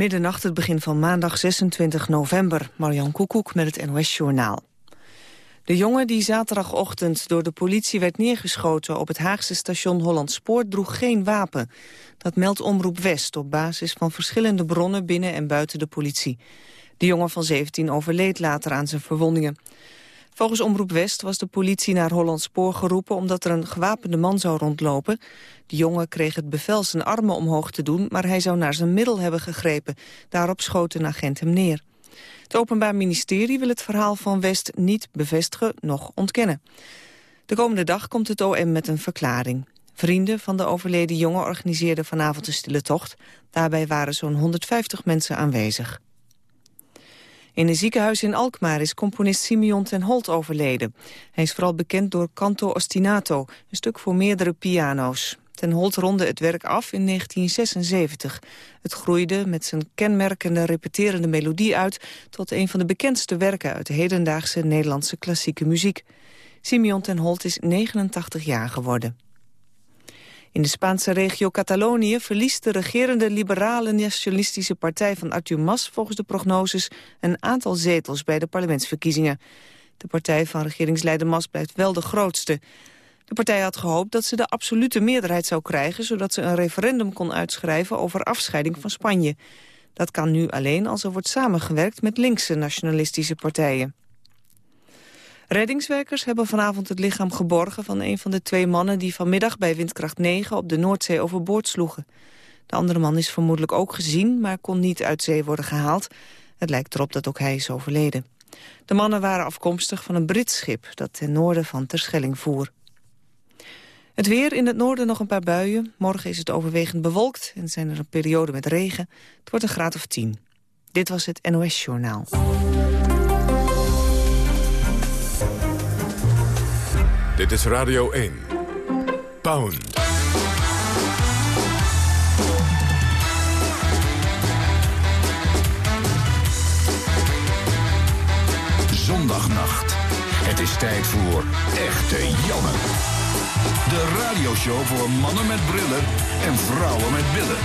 Middernacht, het begin van maandag 26 november. Marjan Koekoek met het NOS-journaal. De jongen die zaterdagochtend door de politie werd neergeschoten... op het Haagse station Hollandspoort droeg geen wapen. Dat meldt Omroep West op basis van verschillende bronnen... binnen en buiten de politie. De jongen van 17 overleed later aan zijn verwondingen. Volgens Omroep West was de politie naar Hollandspoor geroepen... omdat er een gewapende man zou rondlopen. De jongen kreeg het bevel zijn armen omhoog te doen... maar hij zou naar zijn middel hebben gegrepen. Daarop schoot een agent hem neer. Het Openbaar Ministerie wil het verhaal van West niet bevestigen, nog ontkennen. De komende dag komt het OM met een verklaring. Vrienden van de overleden jongen organiseerden vanavond een stille tocht. Daarbij waren zo'n 150 mensen aanwezig. In een ziekenhuis in Alkmaar is componist Simeon ten Holt overleden. Hij is vooral bekend door Canto Ostinato, een stuk voor meerdere piano's. Ten Holt ronde het werk af in 1976. Het groeide met zijn kenmerkende repeterende melodie uit... tot een van de bekendste werken uit de hedendaagse Nederlandse klassieke muziek. Simeon ten Holt is 89 jaar geworden. In de Spaanse regio Catalonië verliest de regerende liberale nationalistische partij van Artur Mas volgens de prognoses een aantal zetels bij de parlementsverkiezingen. De partij van regeringsleider Mas blijft wel de grootste. De partij had gehoopt dat ze de absolute meerderheid zou krijgen... zodat ze een referendum kon uitschrijven over afscheiding van Spanje. Dat kan nu alleen als er wordt samengewerkt met linkse nationalistische partijen. Reddingswerkers hebben vanavond het lichaam geborgen van een van de twee mannen die vanmiddag bij windkracht 9 op de Noordzee overboord sloegen. De andere man is vermoedelijk ook gezien, maar kon niet uit zee worden gehaald. Het lijkt erop dat ook hij is overleden. De mannen waren afkomstig van een Brits schip dat ten noorden van Terschelling voer. Het weer in het noorden nog een paar buien. Morgen is het overwegend bewolkt en zijn er een periode met regen. Het wordt een graad of 10. Dit was het NOS Journaal. Dit is Radio 1. Pound. Zondagnacht. Het is tijd voor Echte Janne. De radioshow voor mannen met brillen en vrouwen met billen.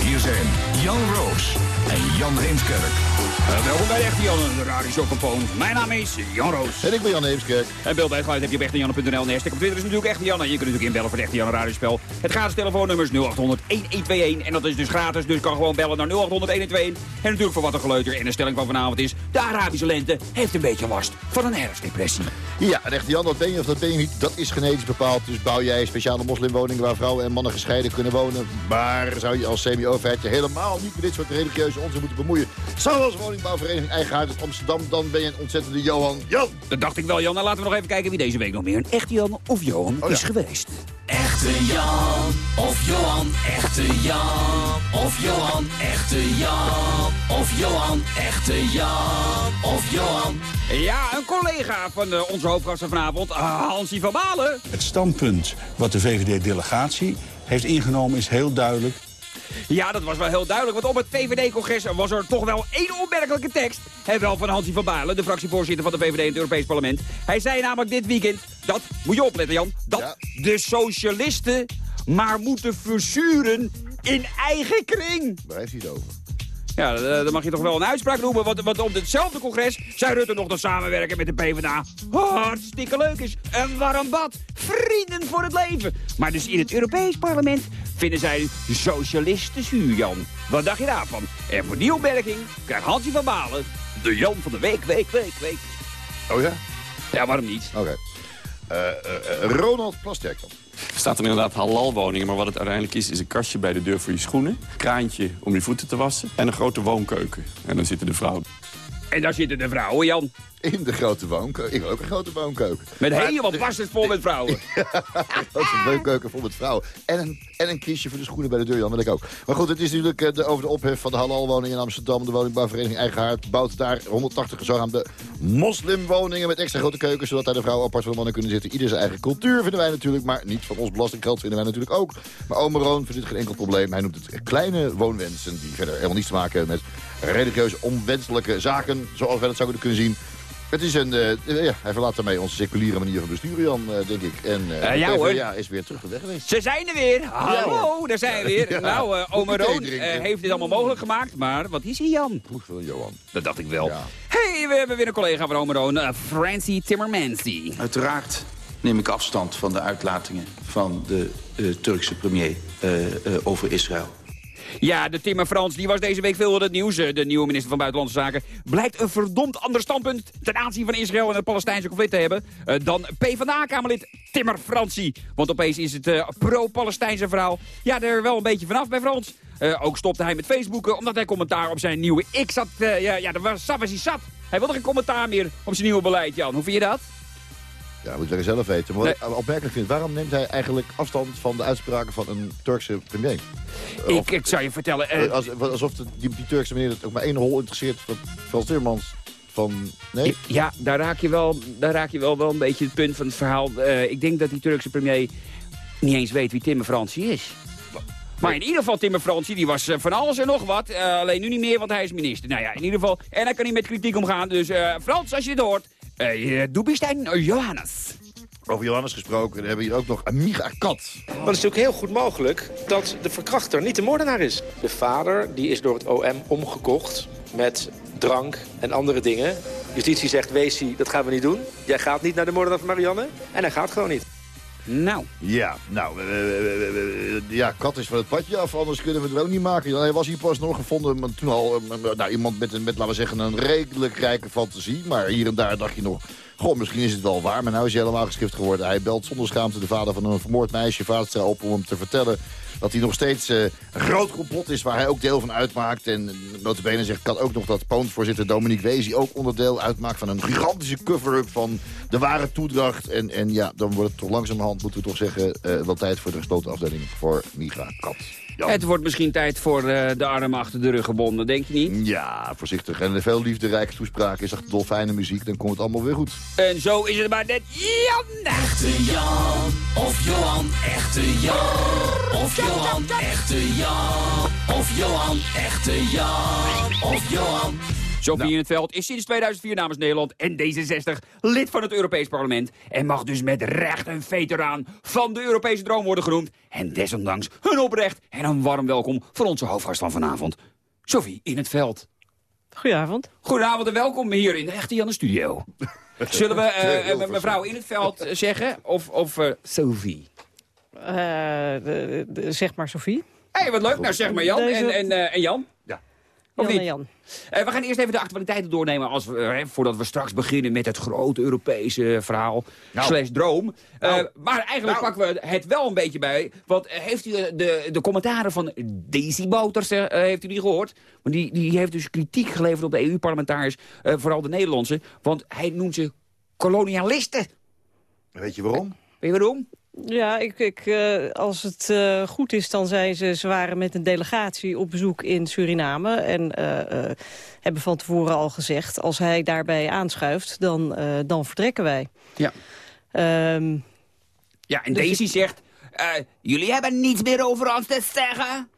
Hier zijn Jan Roos en Jan Heemskerk. Uh, welkom bij de Echte Jan, de Radio Compoon. Mijn naam is Jan Roos. En ik ben Jan Heemskerk. En beeld bij het geluid heb je op echtejanne.nl. En hashtag op Twitter is natuurlijk Echte Jan. En je kunt natuurlijk inbellen voor het Echte Jan radiospel. Het gratis telefoonnummer is 0800-1121. En dat is dus gratis, dus kan gewoon bellen naar 0800-1121. En natuurlijk voor wat een geleuter. En de stelling van vanavond is... De Arabische lente heeft een beetje last van een herfstdepressie. Ja, en Echte Jan, dat ben je of dat ben je niet. Dat is genetisch bepaald. Dus bouw jij speciale moslimwoningen waar vrouwen en mannen gescheiden kunnen wonen. Maar zou je als semi-overheid je helemaal niet met dit soort religieuze onzin moeten bemoeien. Zoals woningbouwvereniging Eigenhuis uit Amsterdam. Dan ben je een ontzettende Johan Jan. Dat dacht ik wel, Jan. Nou, laten we nog even kijken wie deze week nog meer een echte Jan of Johan Oh, ja. is geweest. Echte Jan of Johan, echte Jan of Johan, echte Jan of Johan, echte Jan of Johan. Ja, een collega van eh, onze hoofdgasten vanavond, ah, Hansie van Balen. Het standpunt wat de VVD-delegatie heeft ingenomen is heel duidelijk. Ja, dat was wel heel duidelijk, want op het VVD-congres was er toch wel één opmerkelijke tekst. Hij wel van Hansie van Balen, de fractievoorzitter van de VVD in het Europees Parlement. Hij zei namelijk dit weekend, dat, moet je opletten Jan, dat Ja. de socialisten maar moeten verzuren in eigen kring. Waar heeft hij het over? Ja, eh, dan mag je toch wel een uitspraak noemen, want, want op hetzelfde congres zei Rutte nog dat samenwerken met de PvdA hartstikke leuk is. Een warm bad, vrienden voor het leven. Maar dus in het Europees parlement vinden zij de socialisten zuur, Jan. Wat dacht je daarvan? En voor die opmerking krijgt Hansie van Balen de Jan van de week, week, week, week. Oh ja? Ja, waarom niet? Oké. Eh, eh, eh, Ronald Plasterk dan. Er staat er inderdaad halalwoningen, maar wat het uiteindelijk is... is een kastje bij de deur voor je schoenen, kraantje om je voeten te wassen... en een grote woonkeuken. En dan zitten de vrouwen. En daar zitten de vrouwen, Jan. In de grote woonkeuken. Ik wil ook een grote woonkeuken. Met Maar- helemaal barstens vol met vrouwen. Dat is een woonkeuken vol met vrouwen. En een, en een kistje voor de schoenen bij de deur, Jan, wil ik ook. Maar goed, het is natuurlijk eh, de, over de ophef van de halalwoning in Amsterdam. De woningbouwvereniging Eigenhaard bouwt daar 180 zogenaamde moslimwoningen... met extra grote keukens, zodat daar de vrouwen apart van de mannen kunnen zitten. Ieder zijn eigen cultuur vinden wij natuurlijk, maar niet van ons belastinggeld vinden wij natuurlijk ook. Maar ome Roon vindt dit geen enkel probleem. Hij noemt het kleine woonwensen die verder helemaal niets te maken hebben met religieuze onwenselijke zaken, zoals wij dat zouden kunnen zien. Het is een, eh, ja, hij verlaat daarmee onze seculiere manier van besturen, Jan, eh, denk ik. En eh Eh, ja, de hoor. PvdA is weer terug weg geweest. Ze zijn er weer. Hallo, daar zijn we weer. Ja. Nou, eh Roon eh, heeft dit allemaal mogelijk gemaakt. Maar wat is hij, Jan? Van Johan. Dat dacht ik wel. Ja. hey, we hebben weer een collega van ome Roon, Francie Timmermansi. Uiteraard neem ik afstand van de uitlatingen van de eh, Turkse premier eh, eh, over Israël. Ja, de Timmer Frans die was deze week veel in het nieuws. Eh, De nieuwe minister van Buitenlandse Zaken blijkt een verdomd ander standpunt ten aanzien van Israël en het Palestijnse conflict te hebben eh, dan PvdA-kamerlid Timmer Fransie. Want opeens is het eh, pro-Palestijnse verhaal ja, er wel een beetje vanaf bij Frans. Ook stopte hij met Facebooken omdat hij commentaar op zijn nieuwe had. eh, ja, ja, daar zat was hij zat. Hij wilde geen commentaar meer op zijn nieuwe beleid, Jan. Hoe vind je dat? Ja, moet je zelf weten. Maar wat ik opmerkelijk vind, waarom neemt hij eigenlijk afstand van de uitspraken van een Turkse premier? Ik, ik zou je vertellen... eh, Als, alsof de, die, die Turkse meneer het ook maar één hol interesseert van Frans Timmermans. Van, nee? Ja, daar raak je wel, daar raak je wel, wel een beetje het punt van het verhaal. Eh, ik denk dat die Turkse premier niet eens weet wie Timmer Fransie is. Maar in ieder geval, Timmer Fransie, die was eh, van alles en nog wat. Alleen nu niet meer, want hij is minister. Nou ja, in ieder geval. En hij kan niet met kritiek omgaan. Dus Frans, als je dit hoort. Uh, du bist ein Johannes. Over Johannes gesproken, dan hebben we hier ook nog Amiga Kat. Want het is natuurlijk heel goed mogelijk dat de verkrachter niet de moordenaar is. De vader die is door het OM omgekocht met drank en andere dingen. Justitie zegt, Weesie, dat gaan we niet doen. Jij gaat niet naar de moordenaar van Marianne. En hij gaat gewoon niet. Nou. Ja, nou, eh, eh, eh, ja, kat is van het padje af, anders kunnen we het ook niet maken. Hij was hier pas nog gevonden, maar toen al nou, iemand met, met, laten we zeggen, een redelijk rijke fantasie. Maar hier en daar dacht je nog, goh, misschien is het wel waar. Maar nou is hij helemaal geschift geworden. Hij belt zonder schaamte de vader van een vermoord meisje, vaderstel op, om hem te vertellen dat hij nog steeds eh, een groot complot is waar hij ook deel van uitmaakt. En eh, notabene zegt Kat ook nog dat Poonsvoorzitter Dominique Wezi ook onderdeel uitmaakt van een gigantische cover-up van de ware toedracht. En, en ja, dan wordt het toch langzamerhand, moeten we toch zeggen, eh, wel tijd voor de gesloten afdeling voor Migra Kat. Jan. Het wordt misschien tijd voor eh, de arm achter de rug gebonden, denk je niet? Ja, voorzichtig. En veel liefderijke toespraken is echt dolfijne muziek, dan komt het allemaal weer goed. En zo is het maar net Jan. Echte Jan of Johan, echte Jan of Johan, echte Jan of Johan, echte Jan of Johan. Sophie in het veld is sinds 2004 namens Nederland en D66 lid van het Europees Parlement... en mag dus met recht een veteraan van de Europese droom worden genoemd... en desondanks een oprecht en een warm welkom voor onze hoofdgast van vanavond. Sophie in het veld. Goedenavond. Goedenavond en welkom hier in de Echte Jan de Studio. Zullen we eh, eh, mevrouw in het veld eh, zeggen of, of eh, Sophie? Eh, de- de- zeg maar Sophie. Hé, hey, wat leuk. Nou, zeg maar Jan Deze- en, en, eh, en Jan. Ja. Of Jan niet? Jan. Eh, we gaan eerst even de actualiteiten doornemen als we, eh, voordat we straks beginnen met het grote Europese verhaal. Nou. Slash droom. Eh, Nou. maar eigenlijk Nou. pakken we het wel een beetje bij. Want eh, heeft u eh, de, de commentaren van Daisy Boters, eh, eh, heeft u die gehoord? Want die, die heeft dus kritiek geleverd op de EU-parlementariërs, eh, vooral de Nederlandse. Want hij noemt ze kolonialisten. Weet je waarom? Weet je waarom? Ja, ik, ik, eh, als het eh, goed is, dan zijn ze, ze waren met een delegatie op bezoek in Suriname. En eh, eh, hebben van tevoren al gezegd, als hij daarbij aanschuift, dan, eh, dan vertrekken wij. Ja. Ehm, Ja, en Dus Daisy zegt, eh, jullie hebben niets meer over ons te zeggen.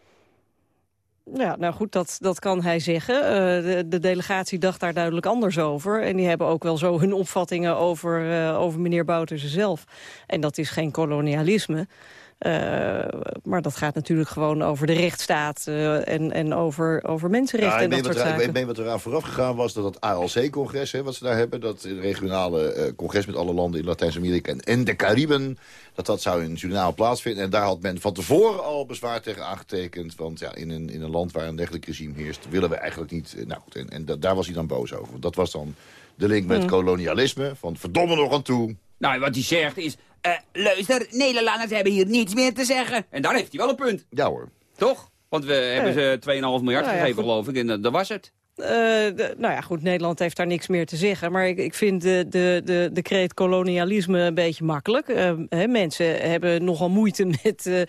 Ja, nou goed, dat, dat kan hij zeggen. Eh, de, de delegatie dacht daar duidelijk anders over. En die hebben ook wel zo hun opvattingen over, eh, over meneer Bouterse zelf. En dat is geen kolonialisme. Eh, maar dat gaat natuurlijk gewoon over de rechtsstaat eh, en, en over, over mensenrechten Ja, en ik dat soort wat, er- zaken. ik meen wat eraan vooraf gegaan was dat het ALC-congres, wat ze daar hebben, dat regionale eh, congres met alle landen in Latijns-Amerika en, en de Cariben, dat dat zou in Suriname plaatsvinden. En daar had men van tevoren al bezwaar tegen aangetekend, want ja, in, een, in een land waar een dergelijk regime heerst, willen we eigenlijk niet. Nou goed, en, en da- daar was hij dan boos over. Dat was dan de link met Hmm. kolonialisme, van verdomme nog aan toe. Nou, wat hij zegt is, eh, luister, Nederlanders hebben hier niets meer te zeggen. En daar heeft hij wel een punt. Ja hoor. Toch? Want we hebben ze 2,5 miljard ja, gegeven, goed. geloof ik. En dat, dat was het. Eh, de- nou ja, goed, Nederland heeft daar niks meer te zeggen. Maar ik, ik vind de, de, de, de kreet kolonialisme een beetje makkelijk. Eh, hè, mensen hebben nogal moeite met eh,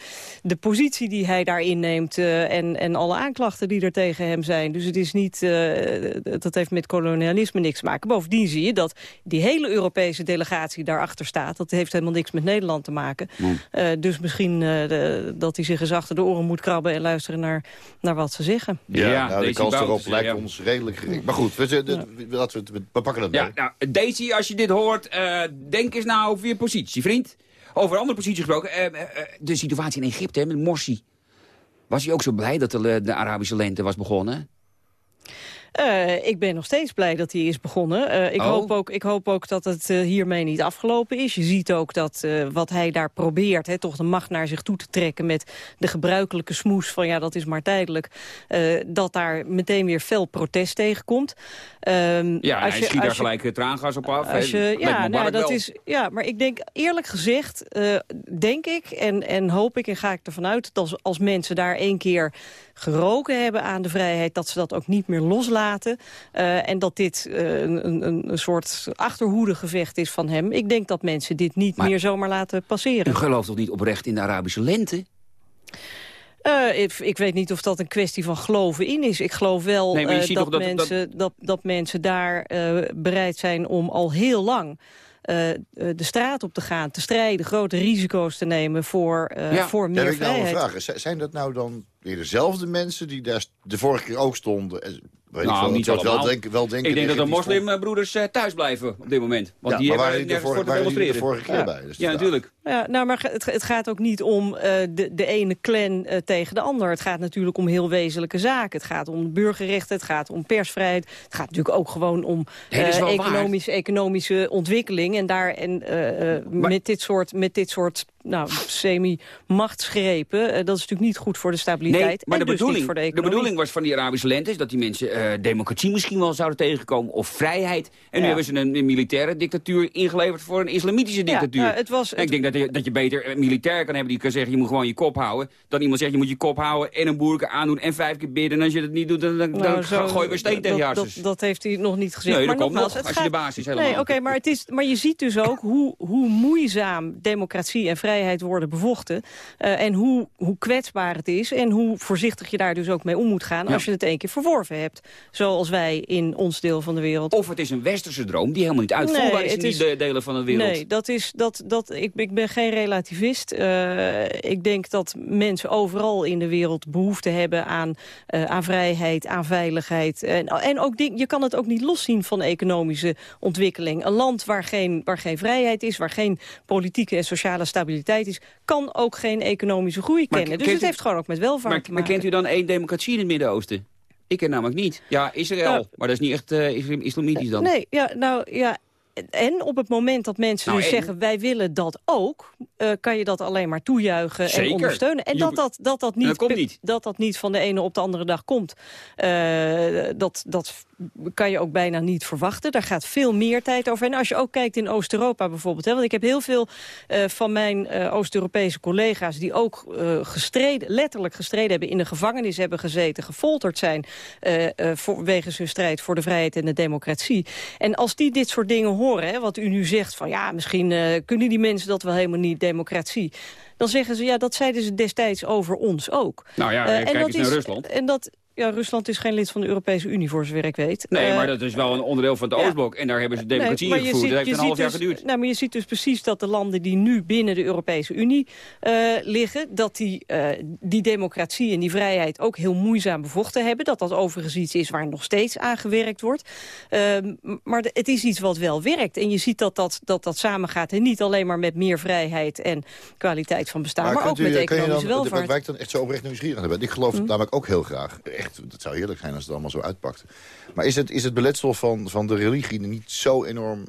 de positie die hij daar inneemt... eh, en, en alle aanklachten die er tegen hem zijn. Dus het is niet, eh, dat heeft met kolonialisme niks te maken. Bovendien zie je dat die hele Europese delegatie daarachter staat. Dat heeft helemaal niks met Nederland te maken. Eh, dus misschien eh, de- dat hij zich eens achter de oren moet krabben... en luisteren naar, naar wat ze zeggen. Ja, Ja, nou, de kans daarop lijkt ja. ons redelijk gering. Maar goed, we, we, we- pakken het Ja, mee. nou, Daisy, als je dit hoort, eh, denk eens nou over je positie, vriend. Over andere posities gesproken. eh, eh, eh, de situatie in Egypte hè, met Morsi. Was hij ook zo blij dat de, de Arabische lente was begonnen? Eh, ik ben nog steeds blij dat hij is begonnen. Eh, ik, Oh. hoop ook, ik hoop ook dat het eh, hiermee niet afgelopen is. Je ziet ook dat wat hij daar probeert... Hè, toch de macht naar zich toe te trekken met de gebruikelijke smoes... van ja, dat is maar tijdelijk... dat daar meteen weer fel protest tegenkomt. Ehm, Ja, als hij je- schiet daar gelijk eh, traangas op af. als je, ja, nou, dat wel. is, ja, maar ik denk eerlijk gezegd, denk ik en, en hoop ik en ga ik ervan uit... dat als, als mensen daar één keer geroken hebben aan de vrijheid... dat ze dat ook niet meer loslaten. Eh, en dat dit eh, een, een, een soort achterhoedegevecht is van hem. Ik denk dat mensen dit niet Maar- meer zomaar laten passeren. U gelooft toch niet oprecht in de Arabische lente? Eh, ik, ik weet niet of dat een kwestie van geloven in is. Ik geloof wel Nee, eh, dat, mensen, dat... Dat, mensen daar eh, bereid zijn om al heel lang... de straat op te gaan, te strijden, grote risico's te nemen voor, eh, Ja. voor meer heb ik nou een vrijheid. vraag. Zijn dat nou dan weer dezelfde mensen die daar de vorige keer ook stonden? Weet ik Nou, veel, niet dat wel denken, wel denken Ik denk dat de moslimbroeders eh, thuis blijven op dit moment. Want Ja, die maar hebben waren die nergens vorige- voor te waren die de demonstreren. vorige keer ja. bij? Dus ja, natuurlijk. Ja, nou, maar het, het gaat ook niet om eh, de, de ene clan eh, tegen de ander. Het gaat natuurlijk om heel wezenlijke zaken. Het gaat om burgerrechten, het gaat om persvrijheid. Het gaat natuurlijk ook gewoon om Nee, waar. economische, economische ontwikkeling. En, daar, en met dit soort, met dit soort nou, semi-machtsgrepen... dat is natuurlijk niet goed voor de stabiliteit. Nee, maar en de, dus bedoeling, niet voor de de economie. bedoeling was van die Arabische lente... is dat die mensen democratie misschien wel zouden tegenkomen... of vrijheid. En nu Ja. hebben ze een, een militaire dictatuur ingeleverd... voor een islamitische dictatuur. nou, het was- En ik denk dat je, dat je beter een militair kan hebben... die kan zeggen, je moet gewoon je kop houden. Dan iemand zegt, je moet je kop houden en een boerke aandoen... en vijf keer bidden. En als je dat niet doet, dan, dan, Nou, dan zo- gooi je weer steen tegen je dat, dat, dat heeft hij nog niet gezegd. Nee, maar dat komt nogmaals, nog, als je de basis helemaal Nee, oké, maar, het is, maar je ziet dus ook hoe, hoe moeizaam democratie en vrijheid worden bevochten. eh, en hoe, hoe kwetsbaar het is. En hoe voorzichtig je daar dus ook mee om moet gaan... Ja. als je het één keer verworven hebt. Zoals wij in ons deel van de wereld. Of het is een westerse droom die helemaal niet uitvoerbaar Nee, is in die is- delen van de wereld. Nee, dat is, dat, dat, ik, ik ben geen relativist. Eh, ik denk dat mensen overal in de wereld behoefte hebben aan, eh, aan vrijheid, aan veiligheid. En, en ook ding, je kan het ook niet loszien van economische ontwikkeling. Een land waar geen, waar geen vrijheid is, waar geen politieke en sociale stabiliteit is... kan ook geen economische groei Maar kennen. Dus het u- heeft gewoon ook met welvaart Maar, te maar maken. kent u dan één democratie in het Midden-Oosten? Ik ken namelijk niet. Ja, Israël. Nou, maar dat is niet echt islam- islamitisch dan. Nee, ja, nou ja. En op het moment dat mensen Nou, dus en- zeggen... wij willen dat ook, eh, kan je dat alleen maar toejuichen Zeker. en ondersteunen. En dat dat, dat, dat, dat niet, komt niet. dat dat niet van de ene op de andere dag komt... eh, dat, dat kan je ook bijna niet verwachten. Daar gaat veel meer tijd over. En als je ook kijkt in Oost-Europa bijvoorbeeld... Hè, want ik heb heel veel eh, van mijn eh, Oost-Europese collega's... die ook eh, gestreden, letterlijk gestreden hebben... in de gevangenis hebben gezeten, gefolterd zijn... voor, wegens hun strijd voor de vrijheid en de democratie. En als die dit soort dingen horen, hè, wat u nu zegt... van ja, misschien kunnen die mensen dat wel helemaal niet, democratie... dan zeggen ze, ja, dat zeiden ze destijds over ons ook. Nou ja, Eh, kijk en dat eens naar is- Rusland. En dat, ja, Rusland is geen lid van de Europese Unie, voor zover ik weet. Nee, Eh, maar dat is wel een onderdeel van het ja. Oostblok. En daar hebben ze democratie Nee, ingevoerd. Dat heeft een half jaar dus- geduurd. Nou, maar je ziet dus precies dat de landen die nu binnen de Europese Unie eh, liggen... dat die, eh, die democratie en die vrijheid ook heel moeizaam bevochten hebben. Dat dat overigens iets is waar nog steeds aan gewerkt wordt. Ehm, maar de- het is iets wat wel werkt. En je ziet dat dat, dat, dat samengaat. En niet alleen maar met meer vrijheid en kwaliteit van bestaan... maar, ook met economische dan, welvaart. Waar ik dan echt zo oprecht nieuwsgierig aan ben. Ik geloof het namelijk ook heel graag. Echt, het zou heerlijk zijn als het allemaal zo uitpakt. Maar is het, is het beletsel van, van de religie niet zo enorm...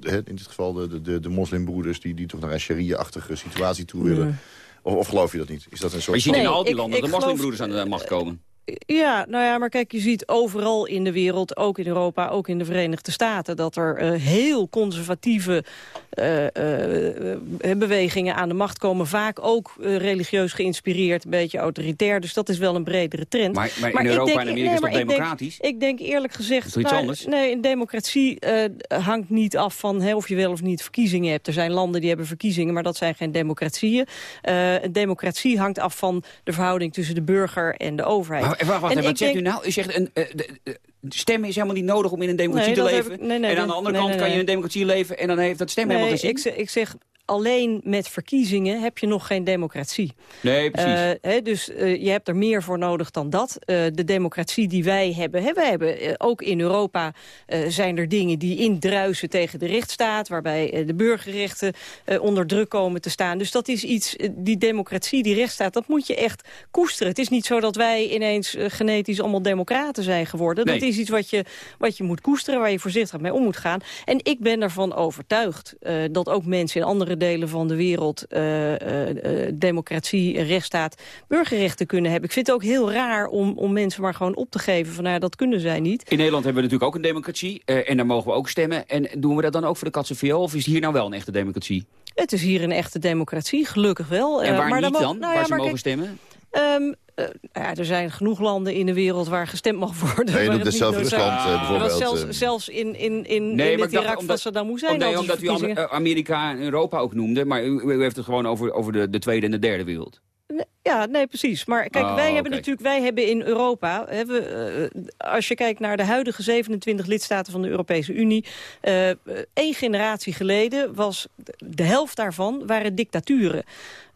hè, in dit geval de, de, de, de moslimbroeders... die, die toch naar een sharia-achtige situatie toe willen... Of, of geloof je dat niet? Is dat een Maar soort je ziet in al die ik- landen ik dat de geloof- moslimbroeders aan de macht komen. Ja, nou ja, maar kijk, je ziet overal in de wereld, ook in Europa, ook in de Verenigde Staten, dat er eh, heel conservatieve eh, eh, bewegingen aan de macht komen. Vaak ook religieus geïnspireerd, een beetje autoritair. Dus dat is wel een bredere trend. Maar- maar in Europa denk- en Amerika is toch ik denk- democratisch? Ik denk eerlijk gezegd... is iets nou, anders? Nee, een democratie hangt niet af van hè, of je wel of niet verkiezingen hebt. Er zijn landen die hebben verkiezingen, maar dat zijn geen democratieën. Een democratie hangt af van de verhouding tussen de burger en de overheid. Wacht, wacht, En wat zegt denk- u nou? U zegt, een, eh, de, stemmen is helemaal niet nodig om in een democratie Nee, te leven. ik- nee, nee, en aan de andere kant kan je in een democratie leven en dan heeft dat stemmen Nee, helemaal geen ik, ik zeg alleen met verkiezingen heb je nog geen democratie. Nee, precies. Uh, dus uh, je hebt er meer voor nodig dan dat. Uh, de democratie die wij hebben, hè, wij hebben ook in Europa zijn er dingen die indruisen tegen de rechtsstaat, waarbij de burgerrechten onder druk komen te staan. Dus dat is iets, die democratie, die rechtsstaat, dat moet je echt koesteren. Het is niet zo dat wij ineens genetisch allemaal democraten zijn geworden. Nee. Dat is iets wat je, wat je moet koesteren, waar je voorzichtig mee om moet gaan. En ik ben ervan overtuigd dat ook mensen in andere delen van de wereld democratie, rechtsstaat, burgerrechten kunnen hebben. Ik vind het ook heel raar om, om mensen maar gewoon op te geven van nou, dat kunnen zij niet. In Nederland hebben we natuurlijk ook een democratie uh, en daar mogen we ook stemmen. En doen we dat dan ook voor de katse VO of is hier nou wel een echte democratie? Het is hier een echte democratie, gelukkig wel. En waar maar niet dan? dan? Nou, waar ja, ze mogen kijk, stemmen? Um, uh, ja, er zijn genoeg landen in de wereld waar gestemd mag worden. Nee, waar noemt het zelf niet Rusland uh, bijvoorbeeld. Zelfs, uh, zelfs in, in, in, Nee, in Irak van omdat- Saddam Hussein. Oh, nee, omdat u. Amer- Amerika en Europa ook noemde, maar u, u heeft het gewoon over, over de, de tweede en de derde wereld. Ja, nee, precies. Maar kijk, Oh, wij hebben natuurlijk, wij hebben in Europa, hebben, eh, als je kijkt naar de huidige 27 lidstaten van de Europese Unie, eh, één generatie geleden was de helft daarvan waren dictaturen.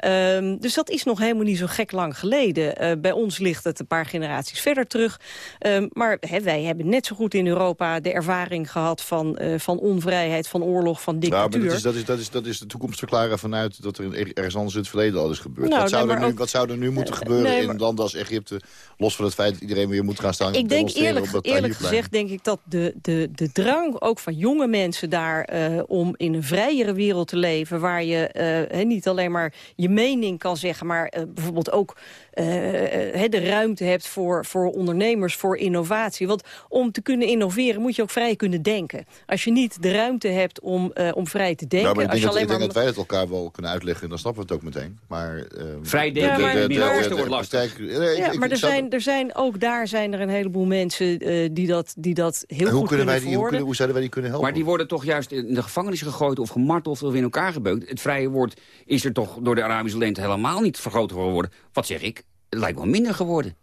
Ehm, dus dat is nog helemaal niet zo gek lang geleden. Eh, bij ons ligt het een paar generaties verder terug. Ehm, maar wij hebben net zo goed in Europa de ervaring gehad van, eh, van onvrijheid, van oorlog, van Ja, dictatuur. maar dat is, dat, is, dat, is, dat is de toekomst verklaren vanuit dat er in- ergens anders in het verleden al is gebeurd. Nou, wat, zou nee, er nu, ook- wat zou er nu moeten Eh, gebeuren nee, in maar- landen als Egypte? Los van het feit dat iedereen weer moet gaan staan Ik denk eerlijk, eerlijk gezegd denk ik dat de, de, de drang ook van jonge mensen daar om in een vrijere wereld te leven, waar je niet alleen maar je mening kan zeggen, maar eh, bijvoorbeeld ook de ruimte hebt voor, voor ondernemers, voor innovatie. Want om te kunnen innoveren moet je ook vrij kunnen denken. Als je niet de ruimte hebt om, eh, om vrij te denken, Ja, maar ik als denk, je dat, ik alleen denk maar... dat wij het elkaar wel kunnen uitleggen. Dan snappen we het ook meteen. Maar, ehm, Vrij de- denken de- wordt de lastig. praktijk- nee, ik- Ja, ik- maar ik er zou- zijn, er zijn ook daar zijn er een heleboel mensen eh, die, dat, die dat heel en hoe goed kunnen wij kunnen die, hoe, kunnen, hoe zouden wij die kunnen helpen? Maar die worden toch juist in de gevangenis gegooid of gemarteld of in elkaar gebeukt. Het vrije woord is er toch door de Arabische lente helemaal niet vergroot geworden. Wat zeg ik? Het lijkt wel minder geworden.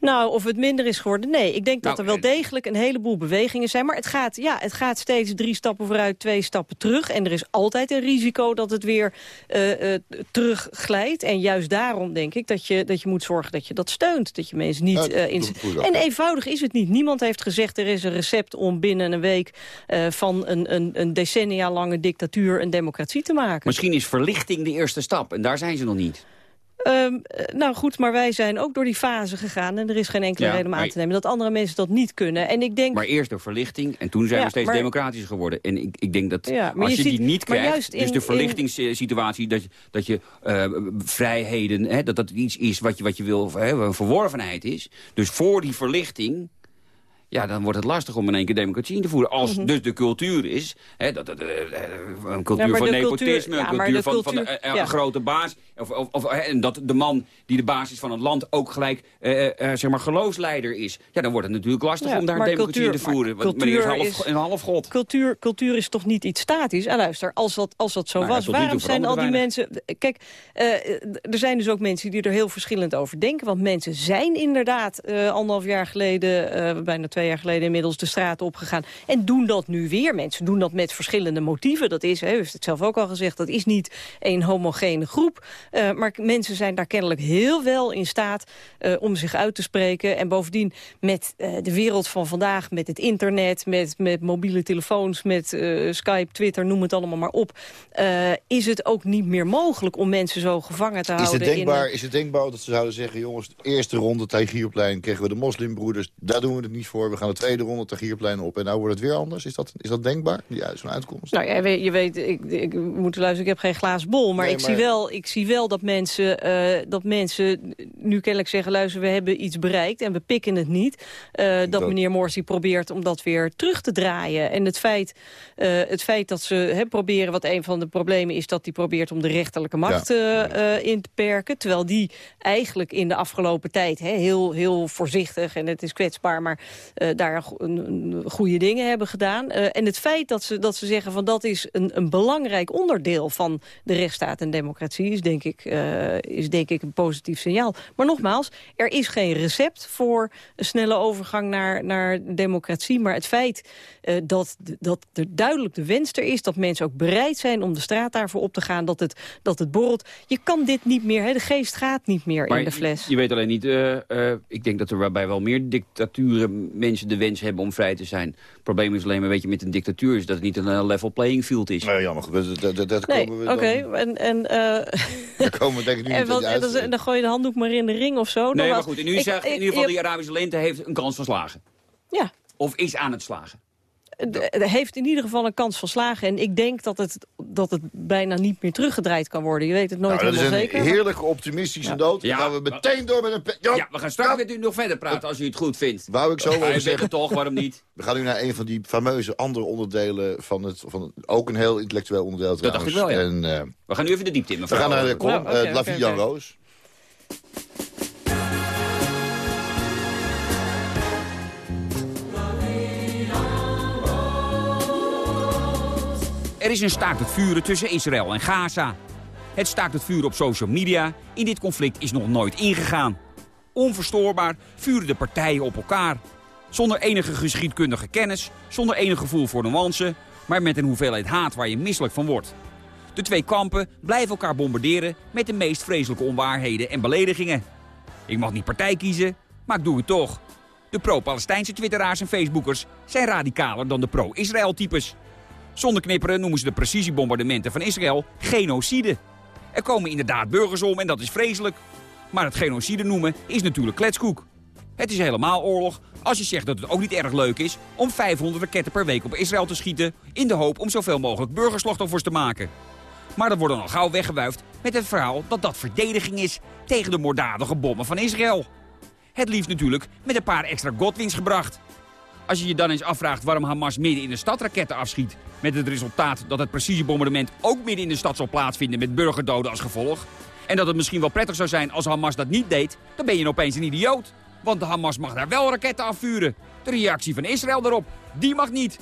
Nou, of het minder is geworden, nee. Ik denk dat Nou, er wel degelijk een heleboel bewegingen zijn. Maar het gaat, ja, het gaat steeds drie stappen vooruit, twee stappen terug. En er is altijd een risico dat het weer eh eh terugglijdt. En juist daarom denk ik dat je, dat je moet zorgen dat je dat steunt. Dat je mensen niet... Eh, in... En eenvoudig is het niet. Niemand heeft gezegd er is een recept om binnen een week... eh, van een, een, een decennia lange dictatuur een democratie te maken. Misschien is verlichting de eerste stap en daar zijn ze nog niet. Ehm, eh, nou goed, maar wij zijn ook door die fase gegaan... en er is geen enkele Ja, reden om aan te nemen... dat andere mensen dat niet kunnen. En ik denk... Maar eerst de verlichting en toen zijn Ja, we steeds maar- democratischer geworden. En ik, ik denk dat Ja, als je je, ziet- die niet krijgt, dus de in- verlichtingssituatie, dat je, dat je eh, vrijheden, hè, dat dat iets is wat je, wat je wil, hè, een verworvenheid is. Dus voor die verlichting... Ja, dan wordt het lastig om in één keer democratie in te voeren. Als dus de cultuur is, hè, dat, dat, eh, een cultuur Mhm. Ja, van nepotisme, cultuur- een cultuur van, van de, cultuur- ja. een grote baas. Of, of, en dat de man die de baas is van het land ook gelijk eh, eh, zeg maar geloofsleider is. Ja, dan wordt het natuurlijk lastig Ja, om daar een democratie in te cultuur- voeren. Want meneer is cultuur half, is- een half god. Cultuur, cultuur is toch niet iets statisch? En luister, als dat, als dat zo Nou was, waarom zijn al die mensen... Kijk, er zijn dus ook mensen die er heel verschillend over denken. Want mensen zijn inderdaad anderhalf jaar geleden, bijna twee jaar geleden inmiddels de straat opgegaan. En doen dat nu weer. Mensen doen dat met verschillende motieven. Dat is, u heeft het zelf ook al gezegd, dat is niet één homogene groep. Eh, maar mensen zijn daar kennelijk heel wel in staat eh, om zich uit te spreken. En bovendien met eh, de wereld van vandaag, met het internet, met, met mobiele telefoons, met Skype, Twitter, noem het allemaal maar op. is het ook niet meer mogelijk om mensen zo gevangen te Is houden. het, denkbaar, in, is het denkbaar dat ze zouden zeggen... jongens, de eerste ronde Tagierplein kregen we de moslimbroeders. Daar doen we het niet voor. We gaan de tweede ronde Tagierplein op. En nou wordt het weer anders. Is dat, is dat denkbaar? Ja, zo'n uitkomst. Nou ja, je weet, weet ik, ik moet luisteren, ik heb geen glazen bol. Maar, Nee, ik, maar- Zie wel, ik zie wel dat mensen, eh, dat mensen nu kennelijk zeggen... luister, we hebben iets bereikt en we pikken het niet. Eh, dat, Dat- meneer Morsi probeert om dat weer terug te draaien. En het feit, eh, het feit dat ze hè, proberen, wat een van de problemen is... dat hij probeert om de rechterlijke macht in te perken. Terwijl die eigenlijk in de afgelopen tijd heel, heel voorzichtig... en het is kwetsbaar, maar daar goede dingen hebben gedaan. En het feit dat ze, dat ze zeggen van dat is een, een belangrijk onderdeel van de rechtsstaat en democratie... is denk ik ik, eh, is denk ik een positief signaal. Maar nogmaals, er is geen recept voor een snelle overgang naar, naar democratie. Maar het feit eh, dat, dat er duidelijk de wens er is... dat mensen ook bereid zijn om de straat daarvoor op te gaan... dat het, dat het borrelt. Je kan dit niet meer, hè? de geest gaat niet meer in de fles. Je, je weet alleen niet, eh, eh, ik denk dat er waarbij wel meer dictaturen... mensen de wens hebben om vrij te zijn. Het probleem is alleen maar, weet je, met een dictatuur... is dat het niet een level playing field is. Nee, jammer. Dat, dat, dat, Nee, komen oké. we dan... En, en, eh, Daar komen we denk ik nu en, niet wat, uit. en dan, en dan gooi je de handdoek maar in de ring of zo. Nee, maar goed, ik- zegt, in ieder geval die Arabische lente heeft een kans van slagen. Ja, Of is aan het slagen. Het het heeft in ieder geval een kans van slagen. En ik denk dat het, dat het bijna niet meer teruggedraaid kan worden. Je weet het nooit Nou, dat is helemaal een zeker. heerlijke optimistische noot. Dan Ja. gaan we meteen door met een... Ja, we gaan straks met u nog verder praten als u het goed vindt. Wou ik zo over zeggen. toch, waarom niet? We gaan nu naar een van die fameuze andere onderdelen van het... Van het ook een heel intellectueel onderdeel Dat dacht ik wel, ja. En, eh, We gaan nu even de diepte in, we mevrouw. gaan naar de Nou, eh, La Vie. Roos. Er is een staakt het vuren tussen Israël en Gaza. Het staakt het vuren op social media in dit conflict is nog nooit ingegaan. Onverstoorbaar vuren de partijen op elkaar. Zonder enige geschiedkundige kennis, zonder enig gevoel voor nuance... maar met een hoeveelheid haat waar je misselijk van wordt. De twee kampen blijven elkaar bombarderen met de meest vreselijke onwaarheden en beledigingen. Ik mag niet partij kiezen, maar ik doe het toch. De pro-Palestijnse twitteraars en facebookers zijn radicaler dan de pro-Israël-types. Zonder knipperen noemen ze de precisiebombardementen van Israël genocide. Er komen inderdaad burgers om en dat is vreselijk. Maar het genocide noemen is natuurlijk kletskoek. Het is helemaal oorlog als je zegt dat het ook niet erg leuk is... om 500 raketten per week op Israël te schieten... in de hoop om zoveel mogelijk burgerslachtoffers te maken. Maar dat wordt dan al gauw weggewuifd met het verhaal dat dat verdediging is... tegen de moorddadige bommen van Israël. Het liefst natuurlijk met een paar extra Godwins gebracht. Als je je dan eens afvraagt waarom Hamas midden in de stad raketten afschiet... met het resultaat dat het precisiebombardement ook midden in de stad zal plaatsvinden... met burgerdoden als gevolg... en dat het misschien wel prettig zou zijn als Hamas dat niet deed... dan ben je opeens een idioot. Want de Hamas mag daar wel raketten afvuren. De reactie van Israël daarop, die mag niet.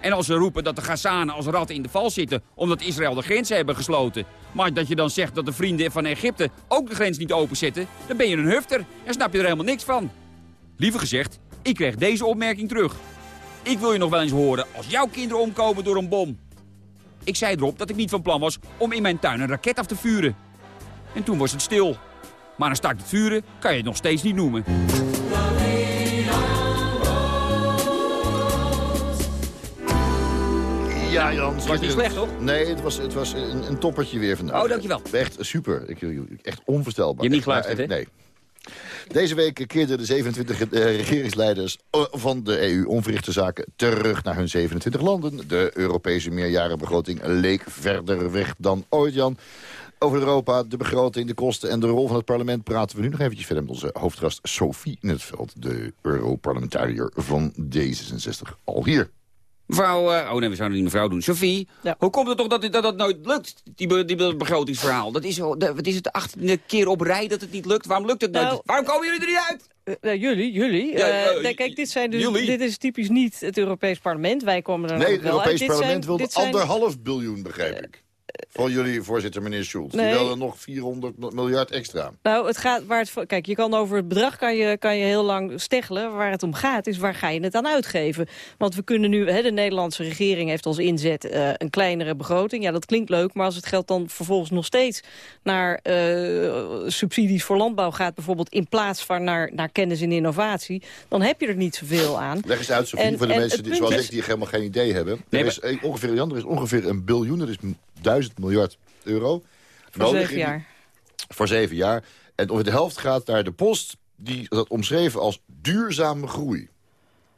En als ze roepen dat de Gazanen als ratten in de val zitten... omdat Israël de grenzen hebben gesloten... maar dat je dan zegt dat de vrienden van Egypte ook de grens niet openzetten... dan ben je een hufter en snap je er helemaal niks van. Liever gezegd, ik kreeg deze opmerking terug. Ik wil je nog wel eens horen als jouw kinderen omkomen door een bom. Ik zei erop dat ik niet van plan was om in mijn tuin een raket af te vuren. En toen was het stil. Maar een staakt het vuren kan je het nog steeds niet noemen. Ja, Jan. was niet slecht, toch? Nee, het was, het was een, een toppertje weer vandaag. Oh, dankjewel. Echt super. Ik, echt onvoorstelbaar. Je hebt niet geluisterd, maar, Nee. Deze week keerden de 27 eh, regeringsleiders eh, van de EU onverrichte zaken terug naar hun 27 landen. De Europese meerjarenbegroting leek verder weg dan ooit, Jan. Over Europa, de begroting, de kosten en de rol van het parlement... praten we nu nog eventjes verder met onze hoofdgast Sophie in het veld. De Europarlementariër van D66. Al hier. Mevrouw, eh, oh nee, we zouden niet mevrouw doen. Sophie, Ja. hoe komt het toch dat, dat dat nooit lukt, die, be- die be- begrotingsverhaal? Dat is, de, wat is het, de achttiende keer op rij dat het niet lukt? Waarom lukt het nooit? Nou- Waarom komen jullie er niet uit? Eh, nou, jullie, jullie. Ja, Eh, eh, nee, kijk, dit, zijn dus, jullie. dit is typisch niet het Europees Parlement. Wij komen er Nee, het uit. Europees parlement zijn- wilde zijn- anderhalf biljoen, begreep ik. Van jullie voorzitter, meneer Schulz. Nee. Die wilde nog 400 miljard extra. Nou, het gaat waar het voor- kijk, je kan over het bedrag kan je, kan je heel lang steggelen. Waar het om gaat is waar ga je het aan uitgeven? Want we kunnen nu, hè, de Nederlandse regering heeft als inzet eh, een kleinere begroting. Ja, dat klinkt leuk, maar als het geld dan vervolgens nog steeds naar eh, subsidies voor landbouw gaat, bijvoorbeeld in plaats van naar, naar kennis en innovatie, dan heb je er niet zoveel aan. Leg eens uit, Sofie, En- voor de en mensen die, zoals is- ik die helemaal geen idee hebben. Nee, er, is, ongeveer, Jan, er is ongeveer een biljoen, er is duizend miljard euro. Voor nodig zeven die- jaar. Voor zeven jaar. En ongeveer de helft gaat naar de post, die dat omschreven als duurzame groei.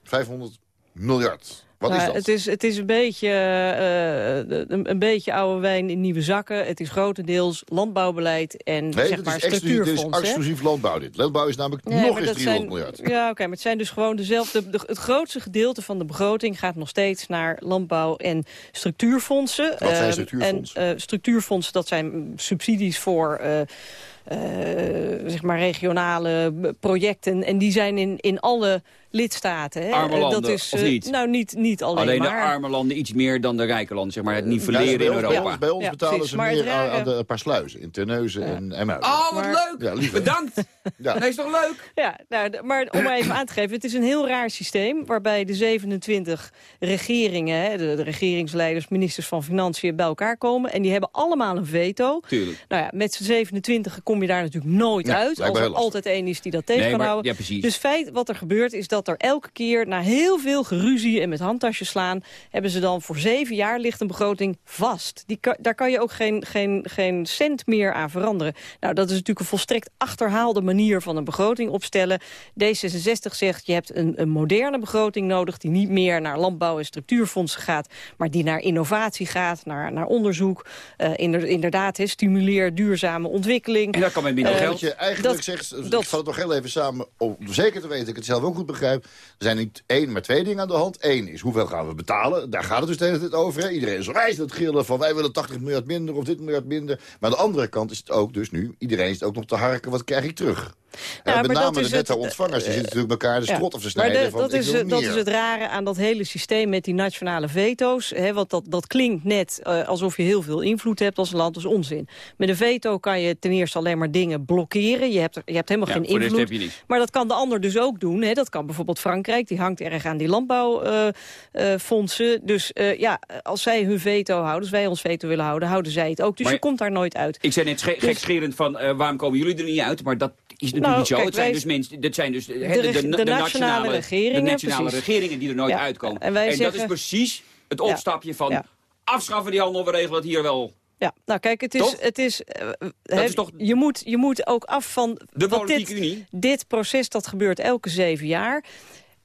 500 miljard. Wat is dat? Het is, het is een, beetje, eh, een, een beetje oude wijn in nieuwe zakken. Het is grotendeels landbouwbeleid en nee, zeg maar exclusief, dit is structuurfonds. hè? exclusief landbouw dit. Landbouw is namelijk Nee, nog eens dat 300 zijn- miljard. Ja, oké, maar het zijn dus gewoon dezelfde... de- het grootste gedeelte van de begroting gaat nog steeds naar landbouw en structuurfondsen. Wat zijn Ehm, structuurfondsen? En, eh, structuurfondsen, dat zijn subsidies voor... eh, eh, zeg maar regionale projecten. En die zijn in, in alle lidstaten. Hè. Arme Eh, landen, dat is, of eh, niet? Nou, niet, niet alleen, Alleen de arme landen iets meer dan de rijke landen, zeg maar. Het Ja, nivelleren bij in ons, bij Europa. ons, bij ons Ja, betalen precies. ze Maar meer aan, rare- aan de een paar sluizen. In Terneuzen en Emmen. Oh, wat Maar- leuk! Ja? Bedankt! Ja. Dat is toch leuk? Ja, nou, maar om maar even aan te geven, het is een heel raar systeem... waarbij de 27 regeringen, hè, de, de regeringsleiders, ministers van Financiën... bij elkaar komen en die hebben allemaal een veto. Tuurlijk. Nou ja, met z'n 27 kom je daar natuurlijk nooit uit... als er altijd één is die dat tegen Nee, kan maar- houden. ja, precies. Dus feit wat er gebeurt is dat er elke keer... na heel veel geruzie en met handtasjes slaan... hebben ze dan voor zeven jaar ligt een begroting vast. Die kan- daar kan je ook geen, geen, geen cent meer aan veranderen. Nou, dat is natuurlijk een volstrekt achterhaalde manier van een begroting opstellen. D66 zegt, je hebt een, een moderne begroting nodig... die niet meer naar landbouw en structuurfondsen gaat... maar die naar innovatie gaat, naar, naar onderzoek. Eh, inder- inderdaad, hè, stimuleer duurzame ontwikkeling. En dat kan met minder Wat geld. je eigenlijk dat- zegt, ik dat- vat het nog heel even samen, om zeker te weten dat ik het zelf ook goed begrijp. Er zijn niet één, maar twee dingen aan de hand. Eén is, hoeveel gaan we betalen? Daar gaat het dus de hele tijd over. Hè? Iedereen is wijs aan het gillen van, wij willen 80 miljard minder of dit miljard minder. Maar aan de andere kant is het ook dus nu, iedereen is ook nog te harken, wat krijg ik terug? Ja, met maar dat name de is het- netto ontvangers, die zitten natuurlijk elkaar de Ja. strot of te Maar snijden. de- van, dat, is, dat is het rare aan dat hele systeem met die nationale veto's. Hè, want dat, dat klinkt net eh, alsof je heel veel invloed hebt als land. Dat is onzin. Met een veto kan je ten eerste alleen maar dingen blokkeren. Je hebt, er- je hebt helemaal Ja, geen invloed. heb je niks. Maar dat kan de ander dus ook doen. Hè. Dat kan bijvoorbeeld Frankrijk. Die hangt erg aan die landbouwfondsen. dus eh, ja, als zij hun veto houden, als wij ons veto willen houden... houden zij het ook. Dus Maar- je komt daar nooit uit. Ik zei net Dus- gekscherend van, eh, waarom komen jullie er niet uit? Maar dat is natuurlijk Nou, niet zo. kijk, het zijn wij- dus mensen, dat zijn dus eh, De de nationale nationale regeringen, de nationale precies. regeringen die er nooit Ja, uitkomen. en dat is precies het Ja, opstapje van ja. afschaffen die handel, we regelen het hier wel. Ja, nou kijk, het is, Toch? het is, eh, hè, is toch- je, moet, je moet ook af van De politieke dit, unie. dit proces dat gebeurt elke zeven jaar.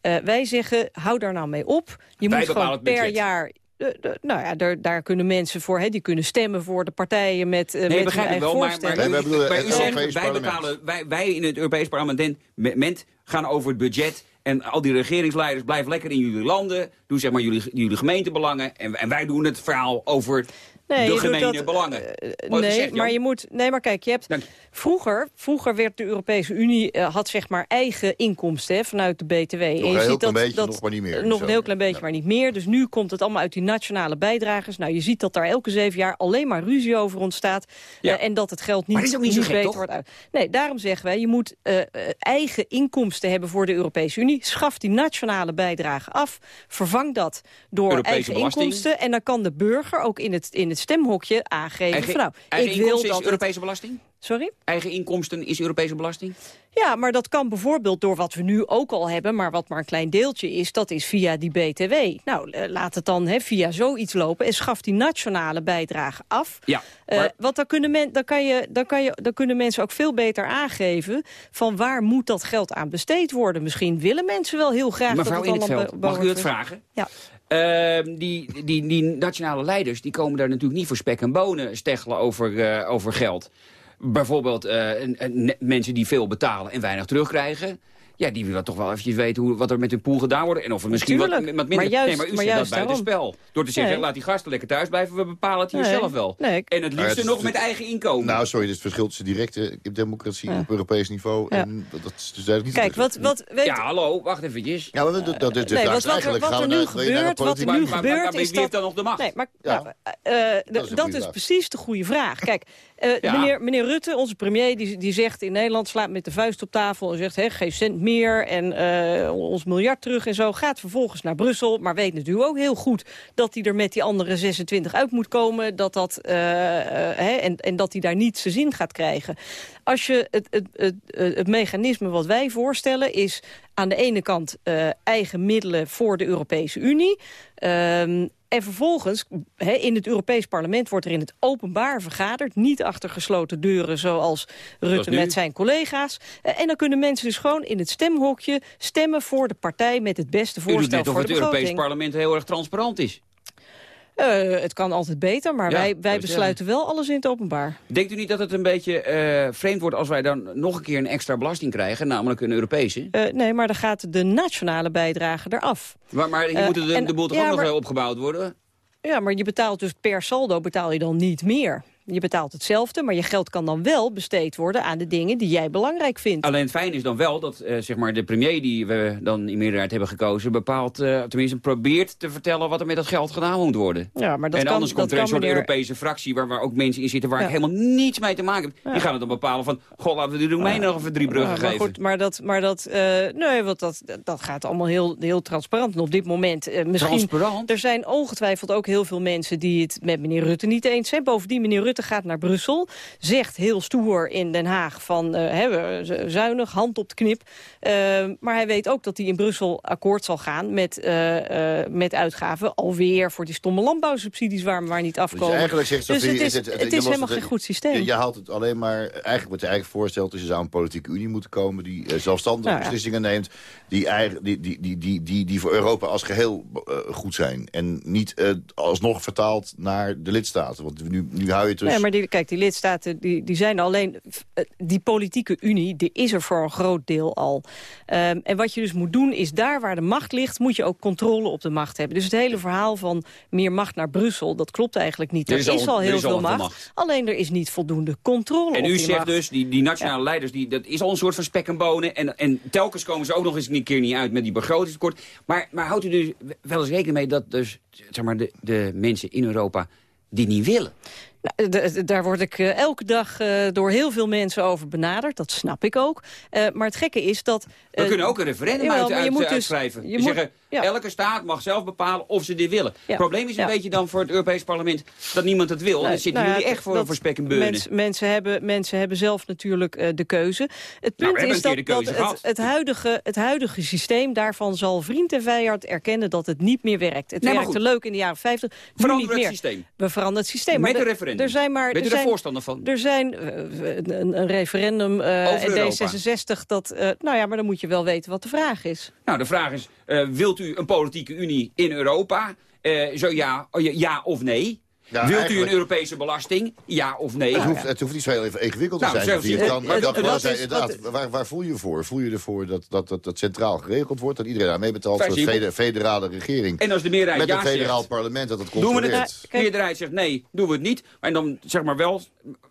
Eh, wij zeggen, hou daar nou mee op. Je Wij moet gewoon het per budget. jaar... eh, de- nou ja, daar, daar kunnen mensen voor, hè, die kunnen stemmen voor de partijen met, eh Nee, met hun begrijp ik eigen wel, maar, maar, voorstellen. Nee, wij bedoelen u zegt, wij, bepalen, wij, wij in het Europees parlement gaan over het budget... en al die regeringsleiders blijven lekker in jullie landen... doen zeg maar jullie, jullie gemeentebelangen... En, en wij doen het verhaal over Nee, de je gemene dat, belangen. eh, Wat nee, zegt maar je moet. Nee, maar kijk, je hebt Dank je. vroeger, vroeger werd de Europese Unie eh, had zeg maar eigen inkomsten hè, vanuit de BTW. Nog een heel klein beetje, nog maar niet meer. Nog Zo. een heel klein beetje, Ja. maar niet meer. Dus nu komt het allemaal uit die nationale bijdragers. Nou, je ziet dat daar elke zeven jaar alleen maar ruzie over ontstaat. Ja. Eh, en dat het geld niet, Maar dat is ook niet zo gek, beter toch? wordt uit. Nee, daarom zeggen wij, je moet eigen inkomsten hebben voor de Europese Unie. Schaf die nationale bijdrage af. Vervang dat door Europese eigen belasting. inkomsten. En dan kan de burger ook in het, in het stemhokje aangeven. Eigen, ik wil inkomsten dat is het- Europese belasting? Sorry? Eigen inkomsten is Europese belasting? Ja, maar dat kan bijvoorbeeld door wat we nu ook al hebben... maar wat maar een klein deeltje is, dat is via die BTW. Nou, eh, laat het dan hè, via zoiets lopen en schaf die nationale bijdrage af. Ja, Eh, maar- want dan kunnen, men, dan, kan je, dan, kan je, dan kunnen mensen ook veel beter aangeven... van waar moet dat geld aan besteed worden. Misschien willen mensen wel heel graag Mevrouw dat het allemaal mag u het vragen? Ja. Ehm, die, die, die nationale leiders die komen daar natuurlijk niet voor spek en bonen steggelen over, eh, over geld. Bijvoorbeeld eh, mensen die veel betalen en weinig terugkrijgen. Ja, die willen toch wel eventjes weten hoe, wat er met hun pool gedaan wordt. En of er misschien wat, wat minder... Maar juist- nee, maar u maar zet juist dat daarom. spel. Door te zeggen, Nee. laat die gasten lekker thuis blijven. We bepalen het hier Nee. zelf wel. Nee, ik- En het ja, liefste nog met eigen inkomen. Nou, sorry, dit is het verschil tussen directe democratie op Europees niveau. Ja. En dat, dat is dus duidelijk niet Kijk, wat, wat, weet, ja, hallo, wacht eventjes. Ja, maar dat, dat, dat is Nee, wat- is wat- eigenlijk, wat gaan er we nu gebeurt, wat er nu Maar- maar- maar- gebeurt maar is wie heeft dat... dan nog de macht? Nee, maar Eh, Dat dat is vraag. precies de goede vraag. Kijk, eh, Ja. meneer, meneer Rutte, onze premier, die, die zegt in Nederland... slaat met de vuist op tafel en zegt hè, geen cent meer... en eh, ons miljard terug en zo. Gaat vervolgens naar Brussel, maar weet natuurlijk ook heel goed... dat hij er met die andere 26 uit moet komen. Dat dat, hè, en, en dat hij daar niet zijn zin gaat krijgen. Als je het, het, het, het, het mechanisme wat wij voorstellen is aan de ene kant eh, eigen middelen voor de Europese Unie. Ehm, en vervolgens, in het Europees parlement wordt er in het openbaar vergaderd. Niet achter gesloten deuren zoals Rutte met zijn collega's. Eh, en dan kunnen mensen dus gewoon in het stemhokje stemmen voor de partij met het beste U doet voorstel net of voor het de Europees begroting. parlement heel erg transparant is. Eh, het kan altijd beter, maar Ja, wij, wij besluiten wel alles in het openbaar. Denkt u niet dat het een beetje eh, vreemd wordt als wij dan nog een keer een extra belasting krijgen, namelijk een Europese? Eh, nee, maar dan gaat de nationale bijdrage eraf. Maar, maar hier moet de, en- de boel toch ja, ook nog maar- opgebouwd worden? Ja, maar je betaalt dus per saldo betaal je dan niet meer. Je betaalt hetzelfde, maar je geld kan dan wel besteed worden aan de dingen die jij belangrijk vindt. Alleen het fijn is dan wel dat eh, zeg maar de premier die we dan in meerderheid hebben gekozen... bepaalt, eh, tenminste probeert te vertellen wat er met dat geld gedaan moet worden. Ja, maar dat en kan, anders komt dat er een soort meneer- Europese fractie waar, waar ook mensen in zitten... waar Ja. ik helemaal niets mee te maken heb. Die gaan het dan bepalen van, goh, laten we de Roemenen nog even drie bruggen geven. goed, maar dat, maar dat, eh, nee, want dat, dat gaat allemaal heel, heel transparant. En op dit moment misschien... Transparant? Er zijn ongetwijfeld ook heel veel mensen die het met meneer Rutte niet eens zijn. Bovendien, meneer Rutte gaat naar Brussel. Zegt heel stoer in Den Haag van eh, hè, we- zu- zuinig, hand op de knip. Eh, maar hij weet ook dat hij in Brussel akkoord zal gaan met, eh, eh, met uitgaven. Alweer voor die stomme landbouwsubsidies waar, waar niet Dus afkomen. eigenlijk zegt dus Sophie, het is, het, je is helemaal geen goed systeem. Je, je haalt het alleen maar... Eigenlijk wat je eigenlijk voorstelt is... er zou een politieke unie moeten komen... die eh, zelfstandig Nou ja. beslissingen neemt... Die, eigen, die, die, die, die, die, die voor Europa als geheel eh, goed zijn. En niet eh, alsnog vertaald naar de lidstaten. Want nu, nu hou je het dus... Nee, maar die, kijk, die lidstaten die, die zijn alleen... eh, Die politieke unie, die is er voor een groot deel al. Ehm, en wat je dus moet doen, is daar waar de macht ligt... moet je ook controle op de macht hebben. Dus het hele verhaal van meer macht naar Brussel... dat klopt eigenlijk niet. Er Er, is is, al- heel is al veel macht. macht. Alleen er is niet voldoende controle En op u die zegt macht. dus, die, die nationale leiders, die, dat is al een soort van spek en bonen. En, en telkens komen ze ook nog eens een keer niet uit met die begrotingstekort. Maar, maar houdt u dus wel eens rekening mee dat dus, zeg maar, de, de mensen in Europa die niet willen? Nou, daar word ik eh, elke dag eh, door heel veel mensen over benaderd. Dat snap ik ook. Eh, maar het gekke is dat... We kunnen ook een referendum uit, dus- uitschrijven. je Je moet- zeggen, ja. elke staat mag zelf bepalen of ze dit willen. Ja. Het probleem is een Ja. beetje dan voor het Europees Parlement dat niemand het wil. Nee, dan zitten nou jullie echt voor, voor spek en beunen. Mens, mensen, hebben, mensen hebben zelf natuurlijk de keuze. Het Nou, punt we is dat, dat het, het, huidige, het huidige systeem... daarvan zal vriend en vijand erkennen dat het niet meer werkt. Het Nee, werkte leuk in de jaren 50, nu Verander niet het meer. systeem. We veranderen het systeem. Met maar een er- referendum. Er zijn maar, Bent u er daar voorstander van? Er zijn eh, een, een referendum eh en Europa. D66. Dat, eh, nou ja, maar dan moet je wel weten wat de vraag is. Nou, de vraag is, wilt u een politieke unie in Europa? Zo oh, ja, ja of nee? Ja, wilt u een Europese belasting? Ja of nee? Het hoeft, het hoeft niet zo heel even ingewikkeld te Nou, zijn. Het kan, eh, dat zijn, inderdaad, waar, waar voel je je voor? Voel je ervoor dat dat, dat, dat centraal geregeld wordt? Dat iedereen daar mee betaalt? Een fede- federale regering. En als de meerderheid Met ja een federaal zegt, parlement dat het doen we controleert. het. De meerderheid zegt nee, doen we het niet. En dan zeg maar wel,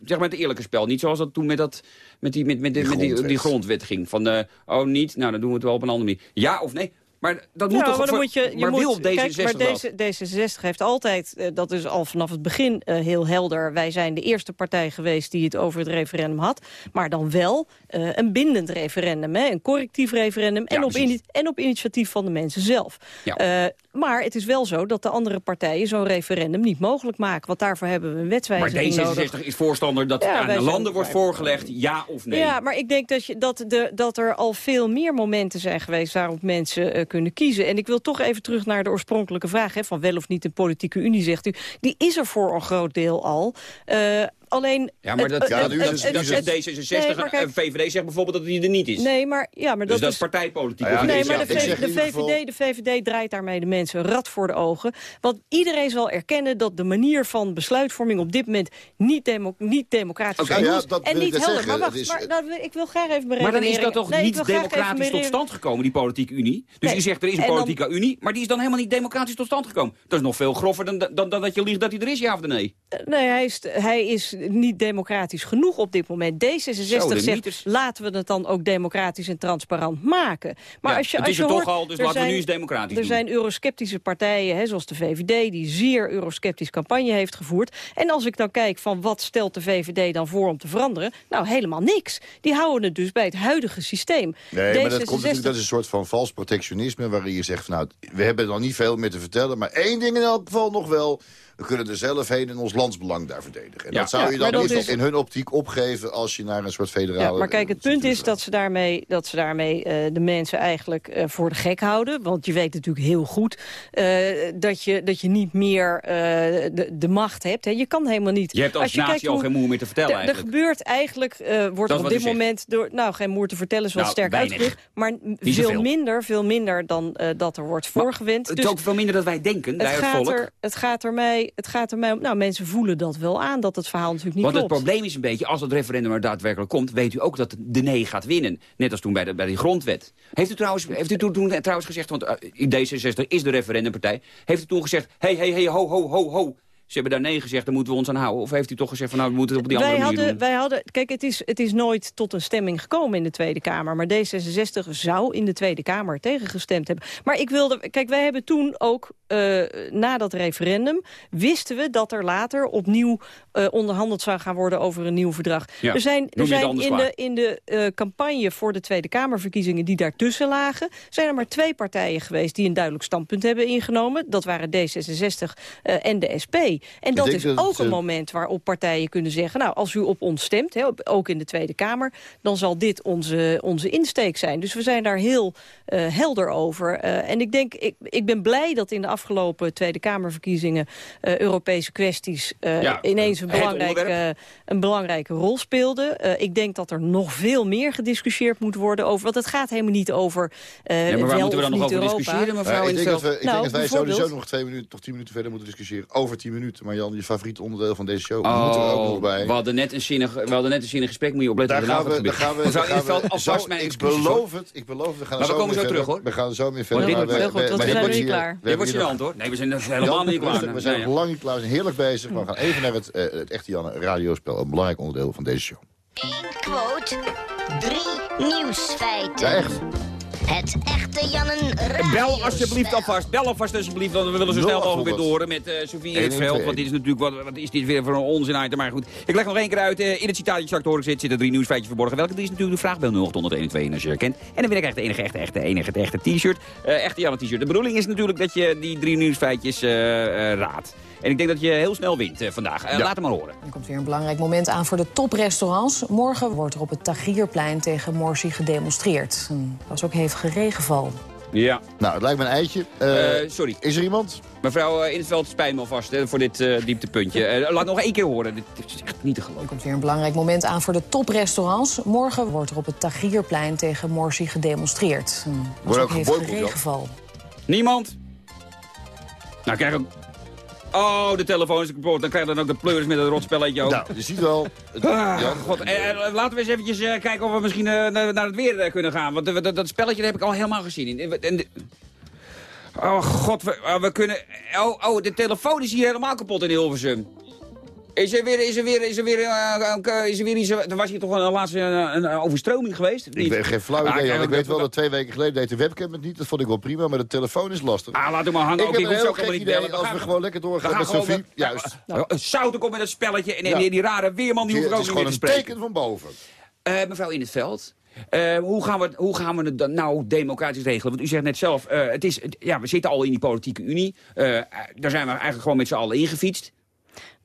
zeg maar het eerlijke spel. Niet zoals dat toen met, dat, met, die, met, met, de- Die met die, grondwet. die grondwet ging. Van, eh, oh niet, nou dan doen we het wel op een andere manier. Ja of nee? Maar dat moet Ja, toch... maar dan moet je, je maar moet, wil kijk, D66 maar deze, D66 heeft altijd, eh, dat is al vanaf het begin eh, heel helder... wij zijn de eerste partij geweest die het over het referendum had. Maar dan wel eh, een bindend referendum, hè, een correctief referendum... en, op en op initiatief van de mensen zelf. Ja. Maar het is wel zo dat de andere partijen zo'n referendum niet mogelijk maken. Want daarvoor hebben we een Maar nodig. D66 is voorstander dat Ja, aan de landen wordt voorgelegd ja of nee. Ja, maar ik denk dat, je, dat, de, dat er al veel meer momenten zijn geweest... waarop mensen eh, kunnen kiezen. En ik wil toch even terug naar de oorspronkelijke vraag... Hè, van wel of niet een politieke unie, zegt u. Die is er voor een groot deel al. Eh, alleen... Ja, maar dat, Ja, het- nu is het- het- dat nu het- is zegt het- D66 Nee, maar kijk- en VVD zegt bijvoorbeeld dat hij er niet is. Nee, maar, ja, maar dus dat dat is... is partijpolitiek. Ja, Nee, maar de, VVD, de VVD draait daarmee de mensen rad voor de ogen. Want iedereen zal erkennen dat de manier van besluitvorming op dit moment niet, demo, niet democratisch Oké, genoeg ja, is. dat en niet net helder. zeggen. Maar wacht, is- maar, nou, ik wil graag even Maar dan is dat toch Nee, niet democratisch tot stand gekomen, die politieke unie? Dus Nee. u zegt er is een dan- politieke unie, maar die is dan helemaal niet democratisch tot stand gekomen. Dat is nog veel groffer dan, dan, dan dat je liegt dat hij er is, ja of nee? Nee, hij is, hij is niet democratisch genoeg op dit moment. D66 Zo, de zegt, laten we het dan ook democratisch en transparant maken. Maar Ja, als je, het als is je er toch hoort, al, dus er laten we zijn- nu eens democratisch Er doen. zijn eurosceptische partijen, hè, zoals de VVD... die zeer eurosceptisch campagne heeft gevoerd. En als ik dan kijk van wat stelt de VVD dan voor om te veranderen... nou, helemaal niks. Die houden het dus bij het huidige systeem. Nee, maar dat, komt natuurlijk, D66 dat is een soort van vals protectionisme... waarin je zegt, van, nou, we hebben nog niet veel meer te vertellen... maar één ding in elk geval nog wel... we kunnen er zelf heen en ons landsbelang daar verdedigen. En Ja. dat zou Ja, je dan dat in, is- in hun optiek opgeven... als je naar een soort federale... Ja, maar kijk, het punt is dat ze daarmee, dat ze daarmee eh, de mensen eigenlijk eh, voor de gek houden. Want je weet natuurlijk heel goed eh, dat, je, dat je niet meer eh, de, de macht hebt. Hè. Je kan helemaal niet. Je hebt als, je natie kijkt al hoe- geen moe meer te vertellen er, er eigenlijk. gebeurt eigenlijk, eh, wordt op dit zegt. moment door, nou geen moer te vertellen is wat Nou, sterk uitgedrukt, maar veel minder, veel minder dan eh, dat er wordt voorgewend. Het Dus is ook veel minder dan wij denken, bij het het gaat, volk. er, het, gaat er mij, het gaat er mij om, nou mensen voelen dat wel aan, dat het verhaal natuurlijk niet Want het klopt. probleem is een beetje, als het referendum er daadwerkelijk komt... weet u ook dat de nee gaat winnen. Net als toen bij, de, bij die grondwet. Heeft u trouwens, heeft u toen, toen trouwens gezegd... want eh, D66 is de referendumpartij... heeft u toen gezegd... hé, hé, hé, ho, ho, ho, ho... Ze hebben daar nee gezegd, daar moeten we ons aan houden. Of heeft u toch gezegd van nou, we moeten het op die andere wij manier hadden, doen? wij hadden, kijk, het is, het is nooit tot een stemming gekomen in de Tweede Kamer. Maar D66 zou in de Tweede Kamer tegengestemd hebben. Maar ik wilde, kijk, wij hebben toen ook, eh, na dat referendum... wisten we dat er later opnieuw eh, onderhandeld zou gaan worden over een nieuw verdrag. Ja, er zijn, er zijn in de, in de eh, campagne voor de Tweede Kamerverkiezingen die daartussen lagen... zijn er maar twee partijen geweest die een duidelijk standpunt hebben ingenomen. Dat waren D66 eh, en de SP. En dat denk is dat ook het, een moment waarop partijen kunnen zeggen... nou, als u op ons stemt, ook in de Tweede Kamer... dan zal dit onze, onze insteek zijn. Dus we zijn daar heel eh, helder over. Eh, en ik denk, ik, ik ben blij dat in de afgelopen Tweede Kamerverkiezingen... eh, Europese kwesties eh, Ja, ineens een belangrijke, een belangrijke rol speelden. Eh, ik denk dat er nog veel meer gediscussieerd moet worden over... want het gaat helemaal niet over eh Ja, maar waar wel moeten we of dan nog niet over Europa. discussiëren, mevrouw ik denk dat, we, ik Nou, denk dat wij sowieso nog twee minuten, toch tien minuten verder moeten discussiëren. Over tien minuten. Maar Jan, je favoriete onderdeel van deze show moet er ook nog Oh, bij. we hadden net een zinnig, we hadden net een zinnig gesprek, moet je opletten Daar gaan we, daar gaan we, daar gaan we zo- mijn ik beloof het, ik beloof het. We gaan Maar we komen zo verder. terug, hoor. We gaan er zo mee verder. dit maar wordt we- heel goed, we- want maar we dit zijn wordt klaar. Dit wordt gênant hoor. Nee, we zijn er helemaal Jan, niet klaar. We zijn lang niet klaar. We zijn heerlijk bezig. Maar we gaan even naar het, eh, het echte Janne radiospel. Een belangrijk onderdeel van deze show. Quote, drie nieuwsfeiten. Ja, echt. Het echte Jannen Bel alsjeblieft alvast, bel alvast alsjeblieft, want we willen zo snel mogelijk weer doorhoren met eh Sofie in het veld. Want dit is natuurlijk, wat, wat is dit weer voor een onzin item, maar goed. Ik leg nog één keer uit, eh, in het citaat dat je straks te horen zit, zitten drie nieuwsfeitjes verborgen. Welke drie is natuurlijk de vraag, bel 0800 als je herkent. En dan win ik echt de enige echte, echte, enige echte t-shirt. Eh, echte Janne t-shirt. De bedoeling is natuurlijk dat je die drie nieuwsfeitjes eh, eh, raadt. En ik denk dat je heel snel wint eh, vandaag. Eh, Laat hem maar horen. Er komt weer een belangrijk moment aan voor de toprestaurants. Morgen wordt er op het Tagierplein tegen Morsi gedemonstreerd. Dat is ook hevige regenval. Ja. Nou, het lijkt me een eitje. Eh, sorry. Is er iemand? Mevrouw in het veld spijt me alvast hè, voor dit dieptepuntje. Laat nog één keer horen. Dit is echt niet te geloven. Er komt weer een belangrijk moment aan voor de toprestaurants. Morgen wordt er op het Tagierplein tegen Morsi gedemonstreerd. Wordt ook ook dan? regenval. Niemand? Nou, krijg ik... Oh, de telefoon is kapot. Dan krijg je dan ook de pleuris met het rotspelletje ook. Nou, je ziet wel... Ah, God, eh, eh, laten we eens eventjes eh, kijken of we misschien eh, naar, naar het weer kunnen gaan. Want dat, dat spelletje dat heb ik al helemaal gezien. En, en oh, god, we, ah, we kunnen... Oh, oh, de telefoon is hier helemaal kapot in Hilversum. Is er weer, is er weer, is er weer, eh, eh, is er weer iets... Er was hier toch een laatste een, een overstroming geweest? Ik ben geen flauw idee. ik we- weet wel dat twee weken geleden deed de webcam het niet. Dat vond ik wel prima, maar de telefoon is lastig. Ah, laat hem maar hangen. Ik ook, heb een heel gek idee bellen. als we gewoon lekker doorgaan gaan met Sophie. weer- Juist. Nou, zouten komt met dat spelletje en, en Ja. die, rare weerman die hoeft ook het niet is meer te gewoon een teken van boven. Eh, mevrouw in het veld. eh, hoe, gaan we, hoe gaan we het dan nou democratisch regelen? Want u zegt net zelf, eh, het is, het- ja, we zitten al in die politieke unie. Eh, daar zijn we eigenlijk gewoon met z'n allen ingefietst.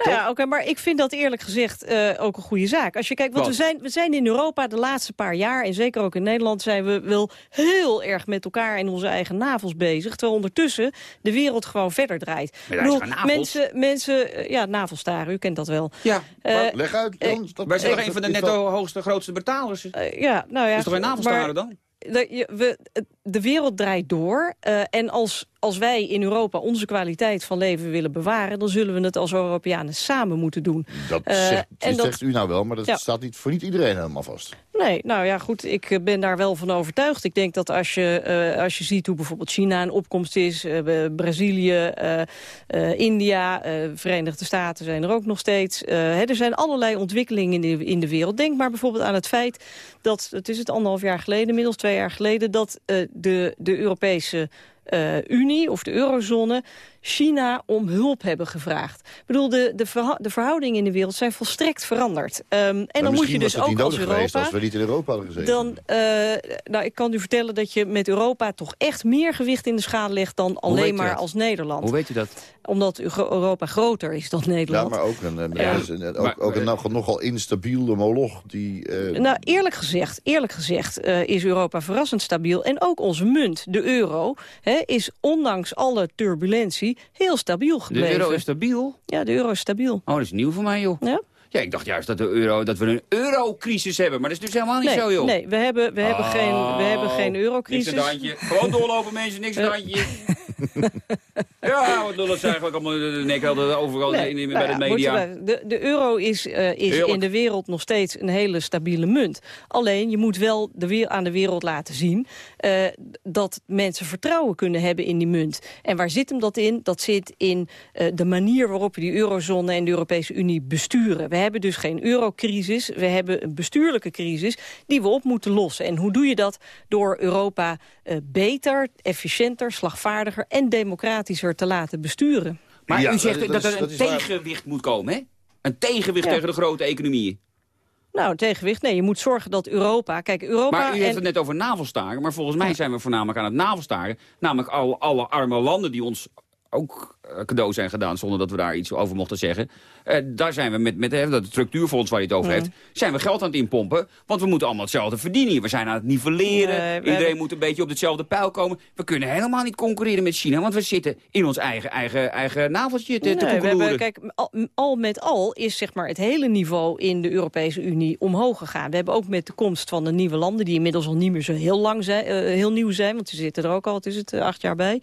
Ja, oké, maar ik vind dat eerlijk gezegd eh, ook een goede zaak. Als je kijkt, want Wat? we zijn, we zijn in Europa de laatste paar jaar... en zeker ook in Nederland zijn we wel heel erg met elkaar... in onze eigen navels bezig. Terwijl ondertussen de wereld gewoon verder draait. Bedoel, mensen, mensen, eh, ja, navelstaren, u kent dat wel. Ja, Eh, Maar leg uit, dat- Wij zijn toch een van de netto hoogste, grootste betalers. Ja, nou ja. is toch geen navelstaren maar- dan? De, we, de wereld draait door. eh, en als, als wij in Europa onze kwaliteit van leven willen bewaren... dan zullen we het als Europeanen samen moeten doen. Dat Eh, zegt, en dat- zegt u nou wel, maar dat Ja. staat niet, voor niet iedereen helemaal vast. Nee, nou ja, goed, ik eh, ben daar wel van overtuigd. Ik denk dat als je, eh, als je ziet hoe bijvoorbeeld China een opkomst is... eh, Brazilië, eh, India, Verenigde Staten zijn er ook nog steeds. Hè, er zijn allerlei ontwikkelingen in de, in de wereld. Denk maar bijvoorbeeld aan het feit dat, het is het anderhalf jaar geleden... inmiddels twee jaar geleden, dat de, de Europese... eh, Unie of de eurozone China om hulp hebben gevraagd. Ik bedoel, de, de, verha- de verhoudingen in de wereld zijn volstrekt veranderd. Ehm, en Maar dan moet je dus ook als Europa... als we niet in Europa hadden gezeten. Dan, eh, nou, ik kan u vertellen dat je met Europa toch echt meer gewicht in de schaal legt dan alleen maar dat? als Nederland. Hoe weet u dat? Omdat Europa groter is dan ja, Nederland. maar ook een, een- Ja. een- ook, Maar, ook een eh, nog- nogal instabiele moloch die... eh, Nou, eerlijk gezegd, eerlijk gezegd eh, is Europa verrassend stabiel. En ook onze munt, de euro, hè, is ondanks alle turbulentie heel stabiel De gebleven. euro is stabiel? Ja, de euro is stabiel. Oh, dat is nieuw voor mij, joh. Ja? Ja, ik dacht juist dat, de euro, dat we een eurocrisis hebben. Maar dat is dus helemaal niet Nee, zo, joh. nee we, hebben, we, hebben geen, we hebben geen Oh, Niks eurocrisis. aan het handje. Gewoon doorlopen, mensen. Niks aan het handje. Ja, wat dat is eigenlijk allemaal de nek hadden overal Nee, in, in- nou bij ja, de media. we- De, de euro is, eh, is Heerlijk. in de wereld nog steeds een hele stabiele munt. Alleen, je moet wel de weer aan de wereld laten zien... eh, dat mensen vertrouwen kunnen hebben in die munt. En waar zit hem dat in? Dat zit in eh, de manier waarop we die eurozone en de Europese Unie besturen. We hebben dus geen eurocrisis. We hebben een bestuurlijke crisis die we op moeten lossen. En hoe doe je dat? Door Europa eh, beter, efficiënter, slagvaardiger en democratischer te laten besturen. Maar Ja, u zegt dat- dat, dat er is- een dat is waar. tegenwicht moet komen, hè? Een tegenwicht Ja. tegen de grote economieën. Nou, tegenwicht. Nee, je moet zorgen dat Europa... Kijk, Europa... Maar u heeft en- het net over navelstaren. Maar volgens mij zijn we voornamelijk aan het navelstaren. Namelijk al, alle arme landen die ons ook cadeau zijn gedaan... zonder dat we daar iets over mochten zeggen. Eh, daar zijn we met, met hè, dat structuurfonds waar je het over Mm. heeft... zijn we geld aan het inpompen. Want we moeten allemaal hetzelfde verdienen. We zijn aan het nivelleren. Nee, Iedereen hebben- moet een beetje op hetzelfde pijl komen. We kunnen helemaal niet concurreren met China. Want we zitten in ons eigen, eigen, eigen naveltje te, te Nee, we hebben, kijk, al, al met al is zeg maar, het hele niveau in de Europese Unie omhoog gegaan. We hebben ook met de komst van de nieuwe landen... die inmiddels al niet meer zo heel, lang zijn, eh, heel nieuw zijn... want ze zitten er ook al, het is het, eh, acht jaar bij...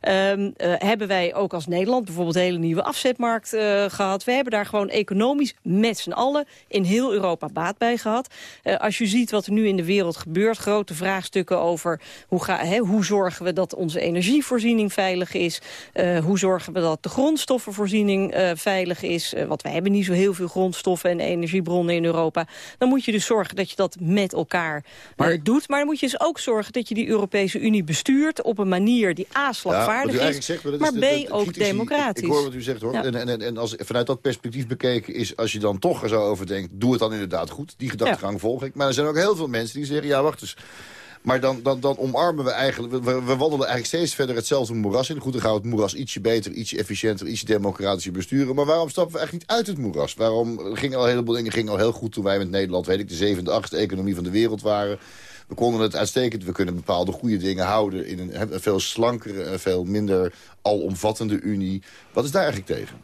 ehm, eh, hebben wij ook als Nederland bijvoorbeeld een hele nieuwe afzetmarkt eh, gehad. We hebben daar gewoon economisch met z'n allen in heel Europa baat bij gehad. Eh, als je ziet wat er nu in de wereld gebeurt... grote vraagstukken over hoe, ga, hè, hoe zorgen we dat onze energievoorziening veilig is... Eh, hoe zorgen we dat de grondstoffenvoorziening eh, veilig is... Eh, want wij hebben niet zo heel veel grondstoffen en energiebronnen in Europa... dan moet je dus zorgen dat je dat met elkaar eh, doet. Maar dan moet je dus ook zorgen dat je die Europese Unie bestuurt... op een manier die A, Ja, slagvaardig u is, eigenlijk zegt, dat is maar de- B, de- de ook democratisch. Ik, hoor wat u zegt hoor. Ja. En, en, en als, vanuit dat perspectief bekeken is, als je dan toch er zo over denkt... doe het dan inderdaad goed. Die gedachtegang volg ik. Maar er zijn ook heel veel mensen die zeggen, ja wacht eens... Maar dan, dan, dan omarmen we eigenlijk... We, we wandelen eigenlijk steeds verder hetzelfde moeras in. Goed, dan gaan we het moeras ietsje beter, ietsje efficiënter... ietsje democratischer besturen. Maar waarom stappen we eigenlijk niet uit het moeras? Waarom gingen al een heleboel dingen gingen al heel goed... toen wij met Nederland, weet ik, de zevende, achtste economie van de wereld waren... We konden het uitstekend. We kunnen bepaalde goede dingen houden in een, een veel slankere, een veel minder alomvattende unie. Wat is daar eigenlijk tegen?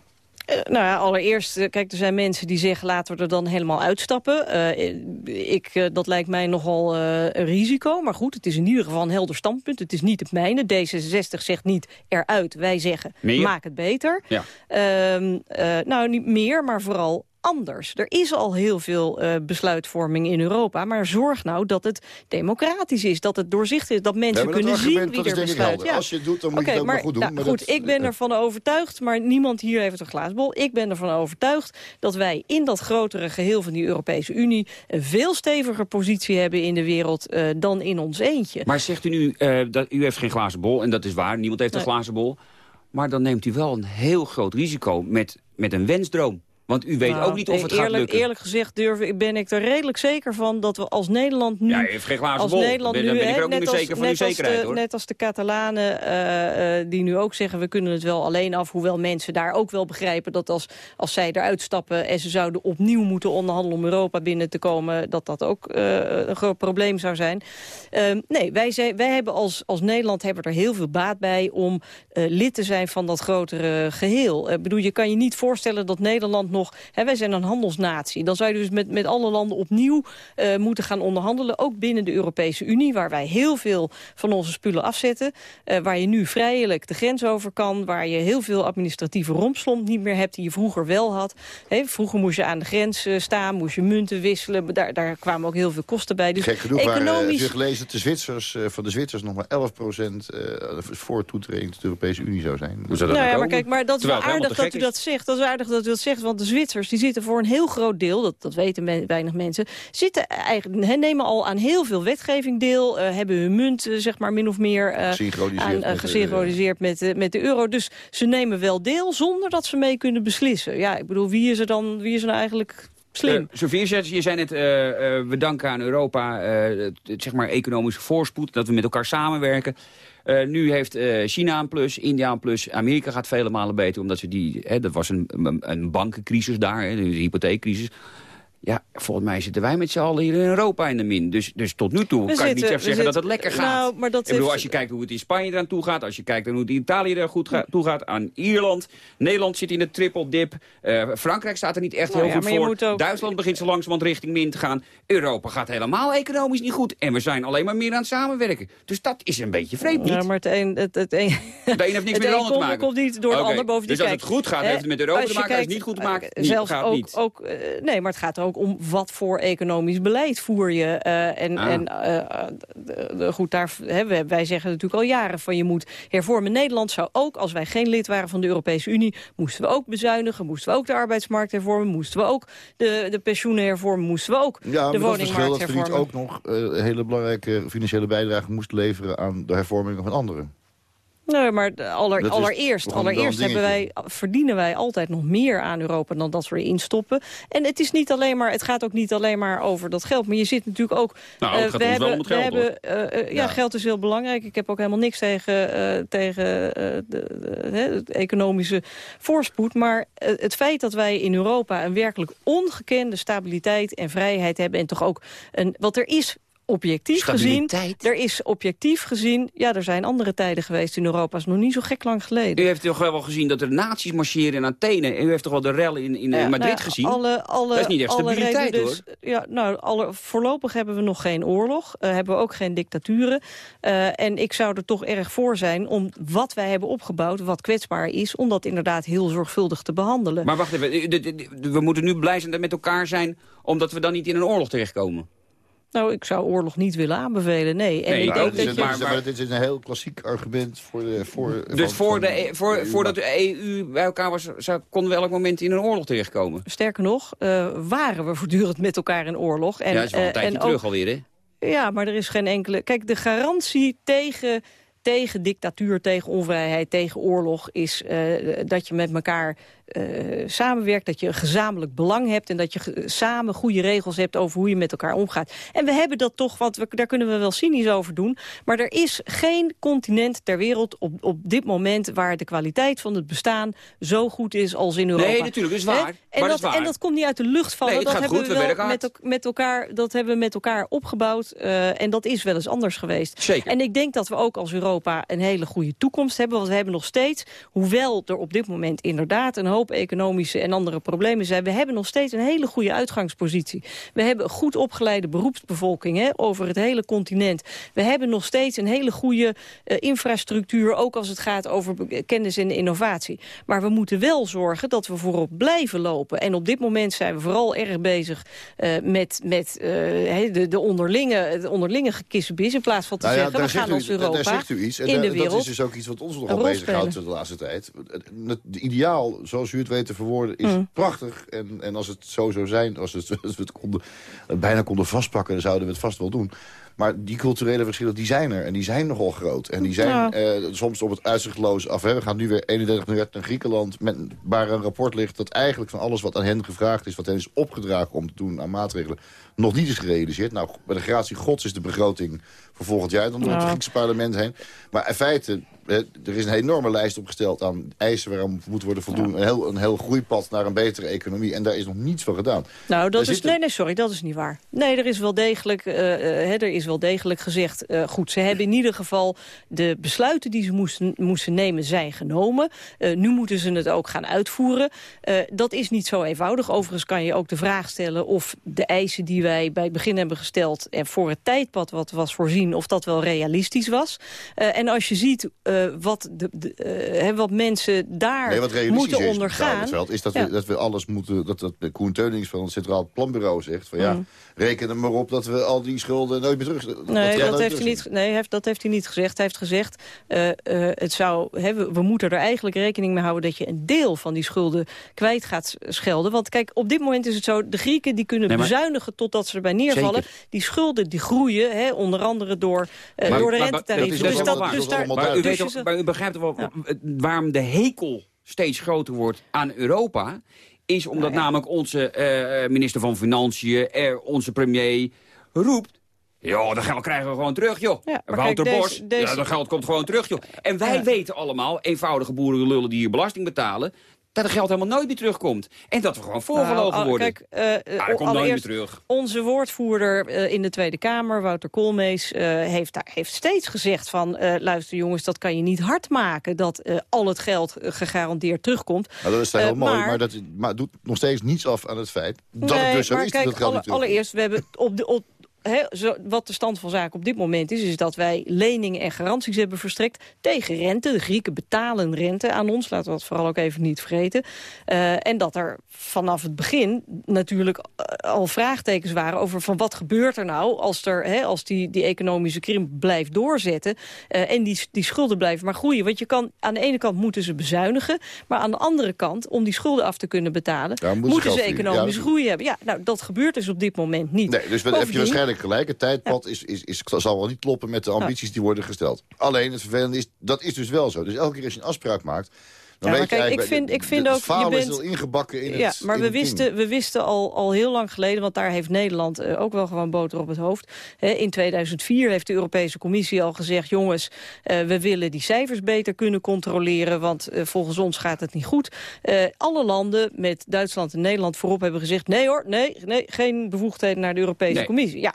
Eh, nou ja, allereerst, eh, kijk, er zijn mensen die zeggen... laten we er dan helemaal uitstappen. Eh, ik, dat lijkt mij nogal eh, een risico. Maar goed, het is in ieder geval een helder standpunt. Het is niet het mijne. D66 zegt niet eruit. Wij zeggen, Meer? maak het beter. Ja. Ehm, eh, nou, niet meer, maar vooral anders. Er is al heel veel eh, besluitvorming in Europa. Maar zorg nou dat het democratisch is. Dat het doorzichtig is. Dat mensen Ja, dat kunnen zien wie dat er is denk ik besluit. helder. Als je het doet, dan moet je het ook maar maar, goed doen, nou, maar goed, dat- ik ben ervan overtuigd, maar niemand hier heeft een glazen bol. Ik ben ervan overtuigd dat wij in dat grotere geheel van die Europese Unie... een veel steviger positie hebben in de wereld eh, dan in ons eentje. Maar zegt u nu, eh, dat u heeft geen glazen bol, en dat is waar, niemand heeft een glazen bol. Maar dan neemt u wel een heel groot risico met, met een wensdroom. Want u weet Nou, ook niet of het eerlijk, gaat lukken. Eerlijk gezegd durf, ik- ben ik er redelijk zeker van dat we als Nederland nu... Ja, heeft geen als bol. Nederland Ben- nu, ben ik er ook niet net meer als- zeker van uw zekerheid, de- hoor. Net als de Catalanen eh, eh, die nu ook zeggen... we kunnen het wel alleen af, hoewel mensen daar ook wel begrijpen... dat als, als zij eruit stappen en ze zouden opnieuw moeten onderhandelen... om Europa binnen te komen, dat dat ook eh, een groot probleem zou zijn. Ehm, nee, wij, zijn, wij hebben als, als Nederland hebben er heel veel baat bij... om lid te zijn van dat grotere geheel. Ik bedoel, je kan je niet voorstellen dat Nederland nog... Hè, wij zijn een handelsnatie. Dan zou je dus met, met alle landen opnieuw eh, moeten gaan onderhandelen. Ook binnen de Europese Unie, waar wij heel veel van onze spullen afzetten. eh, waar je nu vrijelijk de grens over kan. Waar je heel veel administratieve rompslomp niet meer hebt die je vroeger wel had. Hè, vroeger moest je aan de grens eh, staan, moest je munten wisselen. Daar, daar kwamen ook heel veel kosten bij. Dus Gek genoeg waren, economisch... heb je gelezen dat de Zwitsers, eh, van de Zwitsers nog maar 11 procent voor toetreding tot de Europese Unie zou zijn. Hoe zou dat Nou ja, nou maar kijk, maar dat is wel aardig dat u dat zegt. Dat is aardig dat u dat zegt, want de Zwitsers die zitten voor een heel groot deel, dat, dat weten men- weinig mensen, zitten eigenlijk, hè, nemen al aan heel veel wetgeving deel, eh, hebben hun munt, eh, zeg maar, min of meer eh, Gesynchroniseerd aan, met de- gesynchroniseerd met, de- met de euro. Dus ze nemen wel deel zonder dat ze mee kunnen beslissen. Ja, ik bedoel, wie is er dan, wie is er nou eigenlijk slim? Uh, Sofie, je je zei net, eh, eh, we danken aan Europa eh, het, het, zeg maar economische voorspoed, dat we met elkaar samenwerken. Eh, nu heeft eh, China een plus, India een plus, Amerika gaat vele malen beter, omdat ze die, hè, dat was een, een, een bankencrisis daar, de hypotheekcrisis. Ja, volgens mij zitten wij met z'n allen hier in Europa in de min. Dus, dus tot nu toe We kan ik niet echt zeggen dat het lekker gaat. Nou, maar dat ik bedoel, heeft- als je kijkt hoe het in Spanje eraan toe gaat... als je kijkt hoe het in Italië er goed ga- toe gaat... aan Ierland, Nederland zit in de triple dip... eh, Frankrijk staat er niet echt Nou heel ja, goed voor. ook- Duitsland begint zo langzamerhand richting min te gaan. Europa gaat helemaal economisch niet goed. En we zijn alleen maar meer aan het samenwerken. Dus dat is een beetje vreemd niet. Ja, maar het een, het, het een, De een heeft niks met de ander te maken. komt niet door de Oké, ander. Bovendien, Dus als het goed gaat, heeft het met Europa te maken. Als het kijkt, niet goed maakt, eh, niet, zelfs gaat ook, niet. ook eh, Nee, maar het gaat er ook om wat voor economisch beleid voer je. eh, en Ah. en eh, de- goed, daar, hè, wij- zeggen natuurlijk al jaren van je moet hervormen. Nederland zou ook, als wij geen lid waren van de Europese Unie... moesten we ook bezuinigen, moesten we ook de arbeidsmarkt hervormen... moesten we ook de, de pensioenen hervormen, moesten we ook Ja, de met dat verschil woningmarkt dat we niet hervormen. ook nog eh, een hele belangrijke financiële bijdrage moesten leveren aan de hervormingen van anderen. Nee, maar aller, is allereerst, allereerst hebben wij, verdienen wij altijd nog meer aan Europa dan dat we erin stoppen. En het is niet alleen maar, het gaat ook niet alleen maar over dat geld. Maar je zit natuurlijk ook. Nou, we hebben, het geld, we hebben, ja, Ja. geld is heel belangrijk. Ik heb ook helemaal niks tegen, eh, tegen eh, de, de, economische voorspoed. Maar eh, het feit dat wij in Europa een werkelijk ongekende stabiliteit en vrijheid hebben. En toch ook een. Wat er is objectief gezien. Er is objectief gezien. Ja, er zijn andere tijden geweest in Europa. is nog niet zo gek lang geleden. U heeft toch wel gezien dat er nazi's marcheren in Athene. U heeft toch wel de rellen in, in eh, Ja, Madrid nou, gezien? Alle, alle, dat is niet echt alle stabiliteit, dus- Ja, nou, alle, voorlopig hebben we nog geen oorlog. eh, hebben we ook geen dictaturen. Eh, en ik zou er toch erg voor zijn om wat wij hebben opgebouwd... wat kwetsbaar is, om dat inderdaad heel zorgvuldig te behandelen. Maar wacht even, we moeten nu blij zijn dat we met elkaar zijn... omdat we dan niet in een oorlog terechtkomen. Nou, ik zou oorlog niet willen aanbevelen, nee. En Nee, ik denk dat dit je... is- maar dit is een heel klassiek argument voor de... Voor, Dus van- voor van- de, voor, voordat de EU bij elkaar was, zou, konden we elk moment in een oorlog terechtkomen. Sterker nog, eh, waren we voortdurend met elkaar in oorlog. En, ja, dat is wel een eh, tijdje ook- terug alweer, hè? Ja, maar er is geen enkele... Kijk, de garantie tegen, tegen dictatuur, tegen onvrijheid, tegen oorlog... is eh, dat je met elkaar eh, samenwerkt, dat je een gezamenlijk belang hebt... en dat je samen goede regels hebt over hoe je met elkaar omgaat. En we hebben dat toch, want we, daar kunnen we wel cynisch over doen... maar er is geen continent ter wereld op, op dit moment... waar de kwaliteit van het bestaan zo goed is als in Europa. Nee, natuurlijk, dat is waar. En, dat is waar. en dat komt niet uit de lucht vallen. Nee, dat hebben goed, we we wel met, met elkaar, dat hebben we met elkaar opgebouwd. eh, en dat is wel eens anders geweest. Zeker. En ik denk dat we ook als Europa een hele goede toekomst hebben. Want we hebben nog steeds, hoewel er op dit moment inderdaad... een hoop economische en andere problemen zijn... we hebben nog steeds een hele goede uitgangspositie. We hebben goed opgeleide beroepsbevolking hè, over het hele continent. We hebben nog steeds een hele goede eh, infrastructuur... ook als het gaat over kennis en innovatie. Maar we moeten wel zorgen dat we voorop blijven lopen. En op dit moment zijn we vooral erg bezig eh, met, met eh, de, de onderlinge, het onderlinge gekissenbis... in plaats van te Nou ja, zeggen, we gaan als Europa daar zegt u iets. En in de dat wereld is dus ook iets wat ons nogal bezighoudt de laatste tijd. Het, ideaal, zoals u het weet te verwoorden, is Mm. prachtig. En, en als het zo zou zijn, als, het, als we het konden, bijna konden vastpakken... dan zouden we het vast wel doen. Maar die culturele verschillen, die zijn er. En die zijn nogal groot. En die zijn Ja. eh, soms op het uitzichtloos af. Hè. We gaan nu weer 31 miljard naar Griekenland... Met, waar een rapport ligt dat eigenlijk van alles wat aan hen gevraagd is... wat hen is opgedragen om te doen aan maatregelen... nog niet is gerealiseerd. Nou, bij de gratie gods is de begroting voor volgend jaar... dan door het. Griekse parlement heen. Maar in feite, er is een enorme lijst opgesteld aan eisen... waaraan moet worden voldoen. Een, heel, een heel groeipad naar een betere economie. En daar is nog niets van gedaan. Nou, dat Daar is, nee, nee, sorry, dat is niet waar. Nee, er is wel degelijk, eh, eh, hè, er is wel degelijk gezegd... eh, goed, ze hebben in ieder geval de besluiten die ze moesten, moesten nemen zijn genomen. Nu moeten ze het ook gaan uitvoeren. Dat is niet zo eenvoudig. Overigens kan je ook de vraag stellen of de eisen die wij bij het begin hebben gesteld... en voor het tijdpad wat was voorzien, of dat wel realistisch was. En als je ziet wat, de, de, eh, hè, wat mensen daar Nee, wat realistisch moeten is, ondergaan... Veld, is dat, Ja. we, dat we alles moeten... dat, dat de Koen Teunings van het Centraal Planbureau zegt... van ja, Mm. reken er maar op dat we al die schulden nooit meer terug... dat Nee, dat heeft, hij niet, nee heeft, dat heeft hij niet gezegd. Hij heeft gezegd, eh, eh, het zou, hè, we, we moeten er eigenlijk rekening mee houden... dat je een deel van die schulden kwijt gaat schelden. Want kijk, op dit moment is het zo... de Grieken die kunnen Nee, maar- bezuinigen totdat ze erbij neervallen. Zeker. Die schulden die groeien, hè, onder andere door, eh, Maar- door de rentetarieven. dat is Dus dus is daar, allemaal Maar u, dus weet ze- maar u begrijpt wel waarom de hekel steeds groter wordt aan Europa... is omdat Nou ja. namelijk onze eh, minister van Financiën, er, onze premier, roept... Ja, dat geld krijgen we gewoon terug, joh. Ja, Wouter kijk, Bos, deze- ja, dat geld komt gewoon terug, joh. En wij Ja. weten allemaal, eenvoudige boerenlullen die hier belasting betalen... dat het geld helemaal nooit meer terugkomt. En dat we gewoon voorgelogen Nou, al- worden. Kijk, Ah, dat komt nooit meer allereerst, terug. Onze woordvoerder eh, in de Tweede Kamer, Wouter Koolmees, eh, heeft, daar, heeft steeds gezegd van... eh, luister jongens, dat kan je niet hard maken... dat eh, al het geld gegarandeerd terugkomt. Nou, dat is wel heel mooi, maar- maar, dat maar doet nog steeds niets af aan het feit dat Nee, het dus zo maar is kijk, dat het geld alle- allereerst, we hebben op de, op, zo, wat de stand van zaken op dit moment is... is dat wij leningen en garanties hebben verstrekt tegen rente. De Grieken betalen rente aan ons, laten we dat vooral ook even niet vergeten. Eh, en dat er vanaf het begin natuurlijk eh, al vraagtekens waren... over van wat gebeurt er nou als, er, als die, die economische krimp blijft doorzetten... eh, en die, die schulden blijven maar groeien. Want je kan, aan de ene kant moeten ze bezuinigen... maar aan de andere kant, om die schulden af te kunnen betalen... Ja, moeten ze verdienen. economische Ja, groei hebben. Ja, nou, dat gebeurt dus op dit moment niet. Nee, dus wat heb je waarschijnlijk gelijk. Het tijdpad is, is, is, zal wel niet kloppen met de ambities die worden gesteld. Alleen, het vervelende is, dat is dus wel zo. Dus elke keer als je een afspraak maakt... Dan Ja, weet maar je kijk, ik vind- ik vind het ook, je falen is bent- al ingebakken in ja, het maar in we wisten, we wisten al, al heel lang geleden, want daar heeft Nederland eh, ook wel gewoon boter op het hoofd. Hè, in 2004 heeft de Europese Commissie al gezegd, jongens, eh, we willen die cijfers beter kunnen controleren, want eh, volgens ons gaat het niet goed. Eh, alle landen, met Duitsland en Nederland voorop, hebben gezegd, nee hoor, nee, nee geen bevoegdheden naar de Europese Nee. Commissie. Ja,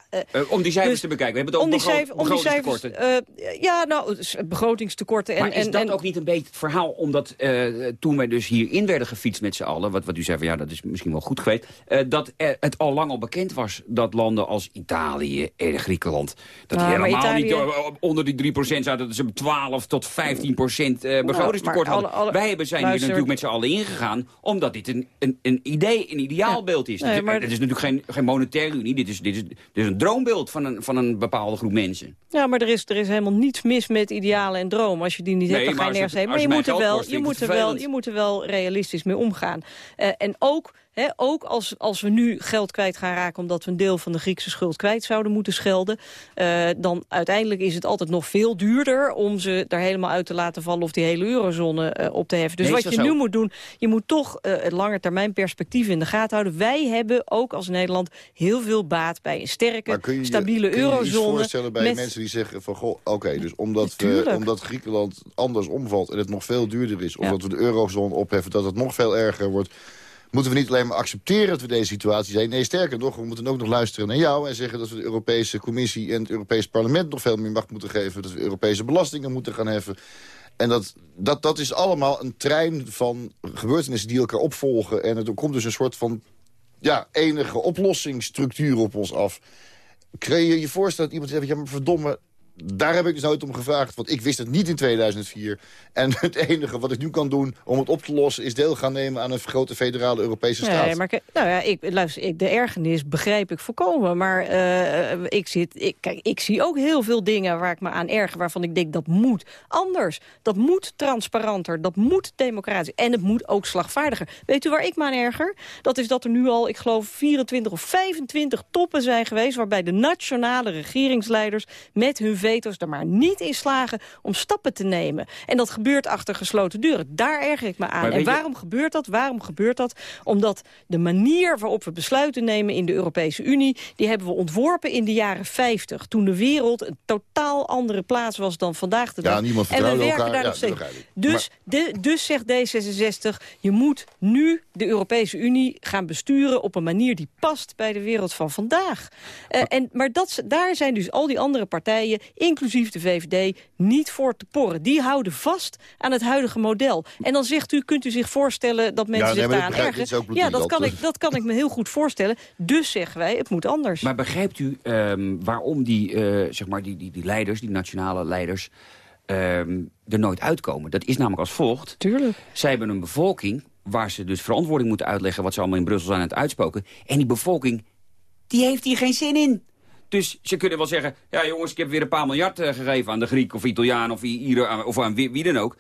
om die cijfers dus te bekijken. We hebben het om over om die cijfers, begrotingstekorten. eh, ja, nou, begrotingstekorten. En, maar is en, dat en, ook niet een beetje het verhaal? Omdat eh, toen wij dus hierin werden gefietst met z'n allen... Wat, wat u zei van ja, dat is misschien wel goed geweest... eh, dat er, het al lang al bekend was dat landen als Italië en Griekenland... dat die Nou, helemaal Italië- niet eh, onder die 3% zaten... dat ze 12 tot 15 procent eh, begrotingstekort hadden. alle- wij hebben zijn hier natuurlijk met z'n allen ingegaan... omdat dit een, een, een idee, een ideaalbeeld is. Nee, Dit- maar- Het is natuurlijk geen, geen monetaire unie. Dit is, dit, is, dit is een droombeeld van een, van een bepaalde groep mensen. Ja, maar er is, er is helemaal niets mis met idealen en dromen. Als je die niet Nee, hebt, dan ga maar je nergens heen. Maar je moet, er wel, je, moet er wel, je moet er wel realistisch mee omgaan. Eh, en ook, ook als, als we nu geld kwijt gaan raken... omdat we een deel van de Griekse schuld kwijt zouden moeten schelden... eh, dan uiteindelijk is het altijd nog veel duurder... om ze er helemaal uit te laten vallen of die hele eurozone eh, op te heffen. Dus Nee, wat je nu moet doen, je moet toch eh, het lange termijn perspectief in de gaten houden. Wij hebben ook als Nederland heel veel baat bij een sterke, Maar kun je, stabiele kun je je eurozone. voorstellen bij met- mensen die zeggen van... goh, oké, dus omdat, we, omdat Griekenland anders omvalt... en het nog veel duurder is... of Ja. dat we de eurozone opheffen, dat het nog veel erger wordt... moeten we niet alleen maar accepteren dat we deze situatie zijn. Nee, sterker nog, we moeten ook nog luisteren naar jou... en zeggen dat we de Europese Commissie en het Europees Parlement... nog veel meer macht moeten geven. Dat we Europese belastingen moeten gaan heffen. En dat, dat, dat is allemaal een trein van gebeurtenissen die elkaar opvolgen. En er komt dus een soort van ja, enige oplossingsstructuur op ons af. Kun je je voorstellen dat iemand zegt... ja, maar verdomme, daar heb ik dus nooit om gevraagd. Want ik wist het niet in 2004. En het enige wat ik nu kan doen om het op te lossen... is deel gaan nemen aan een grote federale Europese staat. Nee, maar nou ja, ik, luister, ik, de ergernis begrijp ik volkomen. Maar eh, ik, zit, ik, kijk, ik zie ook heel veel dingen waar ik me aan erger... waarvan ik denk dat moet anders. Dat moet transparanter, dat moet democratisch. En het moet ook slagvaardiger. Weet u waar ik me aan erger? Dat is dat er nu al, ik geloof, 24 of 25 toppen zijn geweest... waarbij de nationale regeringsleiders met hun veto's er maar niet in slagen... om stappen te nemen. En dat gebeurt achter gesloten deuren. Daar erger ik me aan. En je- waarom gebeurt dat? Waarom gebeurt dat? Omdat de manier waarop we besluiten nemen in de Europese Unie... die hebben we ontworpen in de jaren 50. Toen de wereld een totaal andere plaats was dan vandaag de Ja, dag. niemand en we vertrouwde werken elkaar. daar Ja, nog steeds. Dus, de, dus zegt D66, je moet nu de Europese Unie gaan besturen... op een manier die past bij de wereld van vandaag. Eh, en, maar dat, daar zijn dus al die andere partijen, inclusief de VVD... niet voor te porren. Die houden vast aan het huidige model. En dan zegt u, kunt u zich voorstellen dat mensen nee, zich maar daaraan ergeren? Ja, dat kan, bloedriant. ik, dat kan ik me heel goed voorstellen. Dus zeggen wij, het moet anders. Maar begrijpt u ehm, waarom die, eh, zeg maar die, die, die leiders, die nationale leiders... ehm, er nooit uitkomen? Dat is namelijk als volgt. Tuurlijk. Zij hebben een bevolking waar ze dus verantwoording moeten uitleggen... wat ze allemaal in Brussel zijn aan het uitspoken. En die bevolking, die heeft hier geen zin in. Dus ze kunnen wel zeggen... ja jongens, ik heb weer een paar miljard eh, gegeven aan de Griek of Italiaan... of, Ieren, of aan wie, wie dan ook.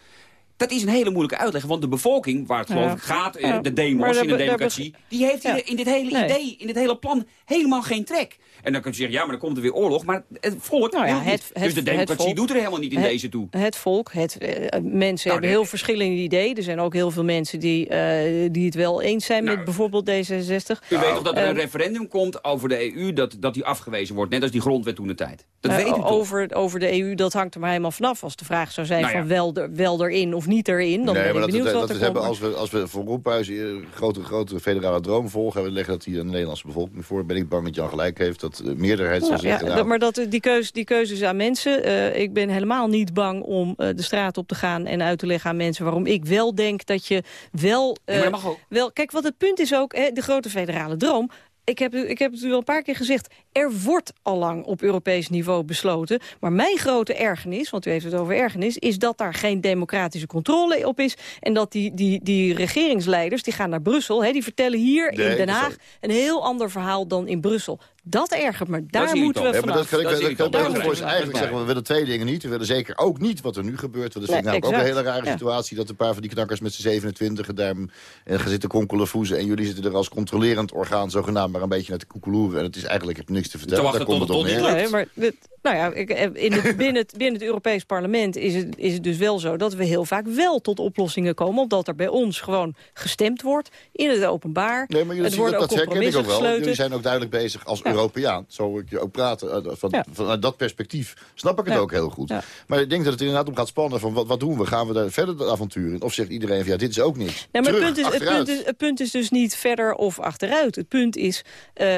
Dat is een hele moeilijke uitleg, want de bevolking, waar het geloof ik gaat, eh, Ja. de demos in de democratie, die heeft hier Ja. in dit hele Nee. idee, in dit hele plan, helemaal geen trek. En dan kun je zeggen, ja, maar dan komt er weer oorlog, maar het volk Nou ja, het- het- dus de democratie volk- doet er helemaal niet in het- deze toe. Het volk, het, eh, mensen Nou, hebben heel verschillende ideeën. Er zijn ook heel veel mensen die, eh, die het wel eens zijn Nou, met bijvoorbeeld D66. U weet toch dat er een referendum komt over de EU, dat, dat die afgewezen wordt, net als die grondwet toen de tijd. Dat weet u toch? over, over de EU, dat hangt er maar helemaal vanaf. Als de vraag zou zijn Nou van wel, er, wel erin of niet erin. Dan nee, ben maar ik dat, benieuwd dat wat we er hebben, als we, als we Van Rompuy een grote, grote federale droom volgen... en we leggen dat hier aan de Nederlandse bevolking voor... ben ik bang dat Jan gelijk heeft dat de meerderheid zal Nou, ja, zeggen... dat- nou, maar dat, die, keuze, die keuze is aan mensen. Eh, ik ben helemaal niet bang om eh, de straat op te gaan en uit te leggen aan mensen... waarom ik wel denk dat je wel... maar dat eh, mag ook. wel kijk, wat het punt is ook, hè, de grote federale droom... Ik heb, u- ik heb het u al een paar keer gezegd. Er wordt al lang op Europees niveau besloten. Maar mijn grote ergernis, want u heeft het over ergernis... is dat daar geen democratische controle op is. En dat die, die, die regeringsleiders, die gaan naar Brussel... Hè, die vertellen hier Nee, in Den dat Haag is een heel ander verhaal dan in Brussel. Dat ergert me. Daar moeten we Ja, maar vanaf. dat kan ik, Dat is dat kan ik Dat is zijn eigenlijk zeggen. We willen twee dingen niet. We willen zeker ook niet wat er nu gebeurt. Want dat vind ik Nee, namelijk ook een hele rare Ja. situatie. Dat een paar van die knakkers met z'n 27 en daar en gaan zitten konkelen voezen. En jullie zitten er als controlerend orgaan zogenaamd maar een beetje naar te koekeloeren. En het is eigenlijk, heb niks te vertellen. wachten komt het tot het tot Nee, maar dit, nou ja, eh, in het, binnen, het, binnen het Europees Parlement is het, is het dus wel zo... dat we heel vaak wel tot oplossingen komen... omdat er bij ons gewoon gestemd wordt in het openbaar. Nee, maar jullie zien dat, dat herken ik ook wel. Jullie zijn ook duidelijk bezig als Europeaan. Zo ik je ook praten. eh, Van, Ja. Vanuit dat perspectief snap ik het Ja. ook heel goed. Maar ik denk dat het inderdaad om gaat spannen van wat, wat doen we? Gaan we daar verder het avontuur in? Of zegt iedereen van ja, dit is ook niks. Nee, maar Terug, het, punt is, het, punt is, het punt is dus niet verder of achteruit. Het punt is, eh,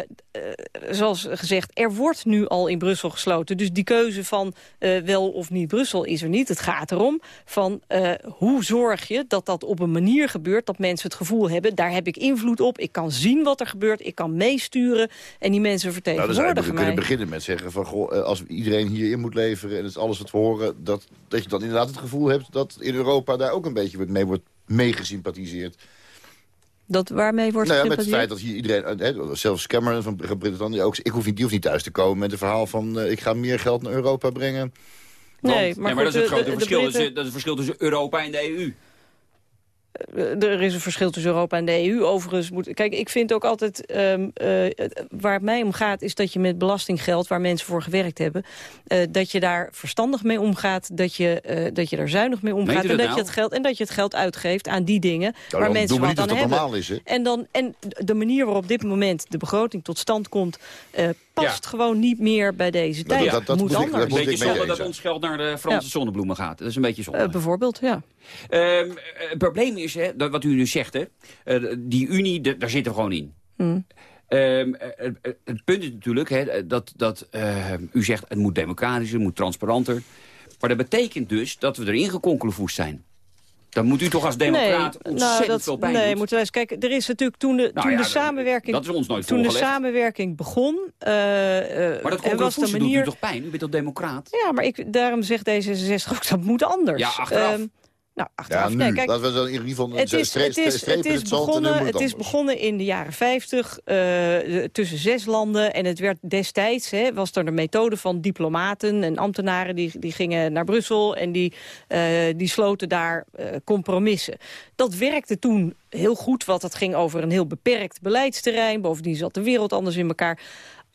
zoals gezegd, er wordt nu al in Brussel gesloten. Dus die keuze van eh, wel of niet Brussel is er niet. Het gaat erom van eh, hoe zorg je dat dat op een manier gebeurt... dat mensen het gevoel hebben, daar heb ik invloed op. Ik kan zien wat er gebeurt, ik kan meesturen. En die mensen Nou, vertegenwoordigen zou je mij. kunnen beginnen met zeggen van... Goh, eh, als iedereen hierin moet leveren en het is alles wat we horen... Dat, dat je dan inderdaad het gevoel hebt dat in Europa daar ook een beetje mee wordt meegesympathiseerd. Dat waarmee wordt Nou ja, met het feit dat hier iedereen, hè, zelfs Cameron van Groot-Brittannië ook... Ik hoef niet, die hoeft niet thuis te komen met het verhaal van... eh, ik ga meer geld naar Europa brengen. Nee, maar, Ja, maar goed, dat is het grote de- de verschil. Britten- Dat is het verschil tussen Europa en de EU. Eh, Er is een verschil tussen Europa en de EU. Overigens moet. Kijk, ik vind ook altijd. ehm, eh, waar het mij om gaat, is dat je met belastinggeld, waar mensen voor gewerkt hebben, eh, dat je daar verstandig mee omgaat, dat je, dat je daar zuinig mee omgaat. En dat dat, nou? je het geld, en dat je het geld uitgeeft aan die dingen waar mensen wat aan hebben. is? En, dan, en de manier waarop op dit moment de begroting tot stand komt, past Ja. gewoon niet meer bij deze tijd. dat- dat moet moet ik- anders. dat moet Een beetje zonde dat ons geld naar de Franse Ja. zonnebloemen gaat. Dat is een beetje zonde. Eh, bijvoorbeeld, ja. Ehm, eh, het probleem is, hè, dat, wat u nu zegt, hè, eh, die Unie, daar zitten we gewoon in. Hmm. Ehm, eh, het punt is natuurlijk hè, dat, dat eh, u zegt het moet democratischer, het moet transparanter. Maar dat betekent dus dat we erin gekonkelvoest zijn. Dan moet u toch als democraat nee, ontzettend nou, dat, veel pijn Nee, doen. moeten wij eens kijken. Er is natuurlijk toen de, Nou toen ja, de samenwerking... dat is ons nooit Toen de samenwerking begon... eh, Maar dat was de manier... doet u toch pijn? U bent toch democraat? Ja, maar ik, daarom zegt D66 ook dat moet anders. Ja, achteraf. Ehm, nou, Ja, achteraf. nu. nee, kijk, Laten we dan in ieder geval een het is, streep- het is, het het begonnen, het is begonnen in de jaren 50 eh, tussen zes landen. En het werd destijds, hè, was er de methode van diplomaten en ambtenaren... die, die gingen naar Brussel en die, eh, die sloten daar eh, compromissen. Dat werkte toen heel goed, want het ging over een heel beperkt beleidsterrein. Bovendien zat de wereld anders in elkaar.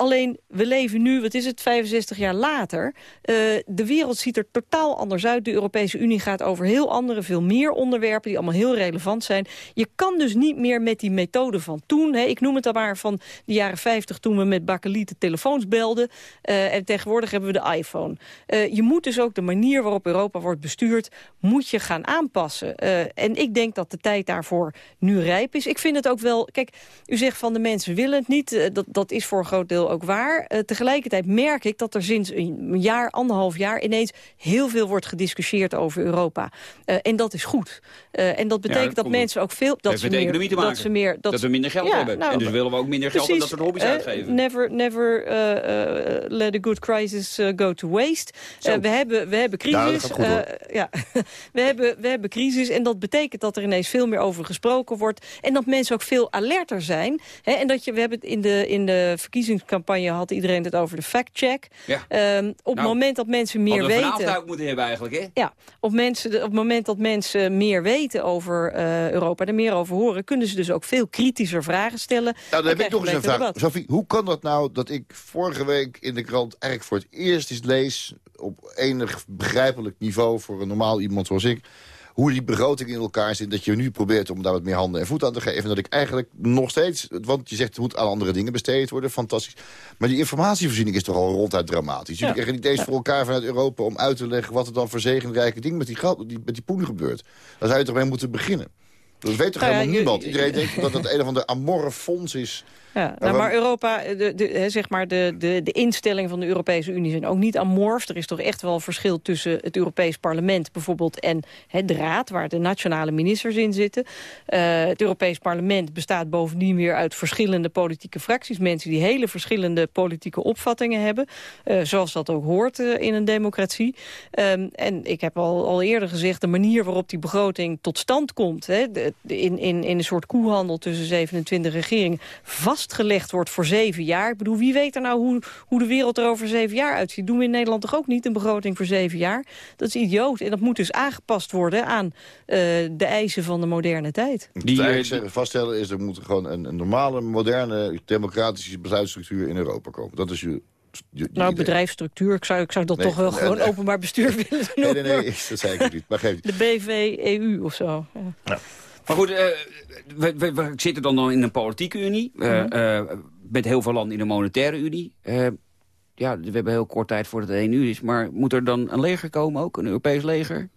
Alleen, we leven nu, wat is het, 65 jaar later. Eh, de wereld ziet er totaal anders uit. De Europese Unie gaat over heel andere, veel meer onderwerpen... die allemaal heel relevant zijn. Je kan dus niet meer met die methode van toen... Hè, ik noem het dan maar van de jaren 50... toen we met bakkelieten telefoons belden. eh, en tegenwoordig hebben we de iPhone. Eh, je moet dus ook de manier waarop Europa wordt bestuurd... moet je gaan aanpassen. En ik denk dat de tijd daarvoor nu rijp is. Ik vind het ook wel... Kijk, u zegt van de mensen willen het niet. Dat, dat is voor een groot deel ook waar. Eh, tegelijkertijd merk ik dat er sinds een jaar, anderhalf jaar... ineens heel veel wordt gediscussieerd over Europa. Eh, en dat is goed. Eh, en dat betekent dat mensen ook veel... Dat ze meer, dat ze meer... Dat we minder geld Ja, hebben. nou, en dus willen we ook minder geld aan dat soort hobby's uitgeven. Never, never let a good crisis go to waste. We, hebben, we hebben crisis. ja. we, hebben, we hebben crisis en dat betekent dat er ineens veel meer over gesproken wordt. En dat mensen ook veel alerter zijn. Hè, en dat je, we hebben het in de, in de verkiezingscampagne had iedereen het over de fact-check. Ja. Ehm, op het Nou, moment dat mensen meer we weten... ook moeten hebben eigenlijk, hè? Ja, op, mensen, op het moment dat mensen meer weten over eh, Europa, er meer over horen, kunnen ze dus ook veel kritischer vragen stellen. Nou, dan heb ik nog eens een vraag. debat. Sophie, hoe kan dat nou dat ik vorige week in de krant... eigenlijk voor het eerst eens lees... op enig begrijpelijk niveau voor een normaal iemand zoals ik... hoe die begroting in elkaar zit. Dat je nu probeert om daar wat meer handen en voet aan te geven. En dat ik eigenlijk nog steeds... Want je zegt het moet aan andere dingen besteed worden. Fantastisch. Maar die informatievoorziening is toch al ronduit dramatisch. Jullie Ja. krijgen niet eens voor elkaar vanuit Europa... om uit te leggen wat er dan voor zegenrijke dingen met die, geld, die, met die poen gebeurt. Daar zou je toch mee moeten beginnen. Dat weet toch Nou helemaal niemand. Iedereen denkt dat het een of ander amorre fonds is. Ja, nou, maar Europa, de, zeg maar de, de, de instellingen van de Europese Unie zijn ook niet amorf. Er is toch echt wel verschil tussen het Europees Parlement bijvoorbeeld en hè, de Raad, waar de nationale ministers in zitten. Eh, het Europees Parlement bestaat bovendien weer uit verschillende politieke fracties. Mensen die hele verschillende politieke opvattingen hebben. eh, zoals dat ook hoort eh, in een democratie. Ehm, en ik heb al, al eerder gezegd, de manier waarop die begroting tot stand komt... De- in, in, in een soort koehandel tussen 27 regeringen... vastgelegd wordt voor zeven jaar. Ik bedoel, wie weet er nou hoe, hoe de wereld er over zeven jaar uitziet? Doen we in Nederland toch ook niet een begroting voor zeven jaar? Dat is idioot. En dat moet dus aangepast worden aan eh, de eisen van de moderne tijd. Wat we eigenlijk zeggen, vaststellen is... er moet gewoon een, een normale, moderne, democratische besluitstructuur in Europa komen. Dat is je... je- je Nou, idee. bedrijfsstructuur, ik zou, ik zou dat Nee, toch wel nee, gewoon nee. openbaar bestuur willen Nee, noemen. nee, nee, dat zei ik niet. Maar geef. De BV-EU of zo. Ja. Maar goed, eh, we, we, we zitten dan in een politieke unie. eh, Mhm. eh, met heel veel landen in een monetaire unie. Ja, we hebben heel kort tijd voordat het één uur is. Maar moet er dan een leger komen ook? Een Europees leger?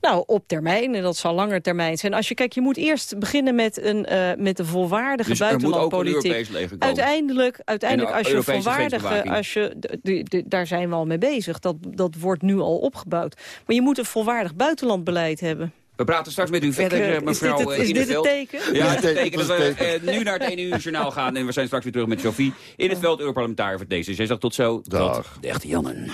Nou, op termijn, en dat zal langer termijn zijn. Als je, kijk, je moet eerst beginnen met een, met een volwaardige Dus buitenlandpolitiek. Uiteindelijk, uiteindelijk als je volwaardige... Als je, daar zijn we al mee bezig. Dat, dat wordt nu al opgebouwd. Maar je moet een volwaardig buitenlandbeleid hebben. We praten straks met u verder, eh, eh, is mevrouw dit het- eh, is dit het teken? Ja, het teken dat we nu naar het 1 uur journaal gaan. En we zijn straks weer terug met Sophie in het veld Europarlementariër voor D66. Tot zo. Dag. Tot de echte Jannen.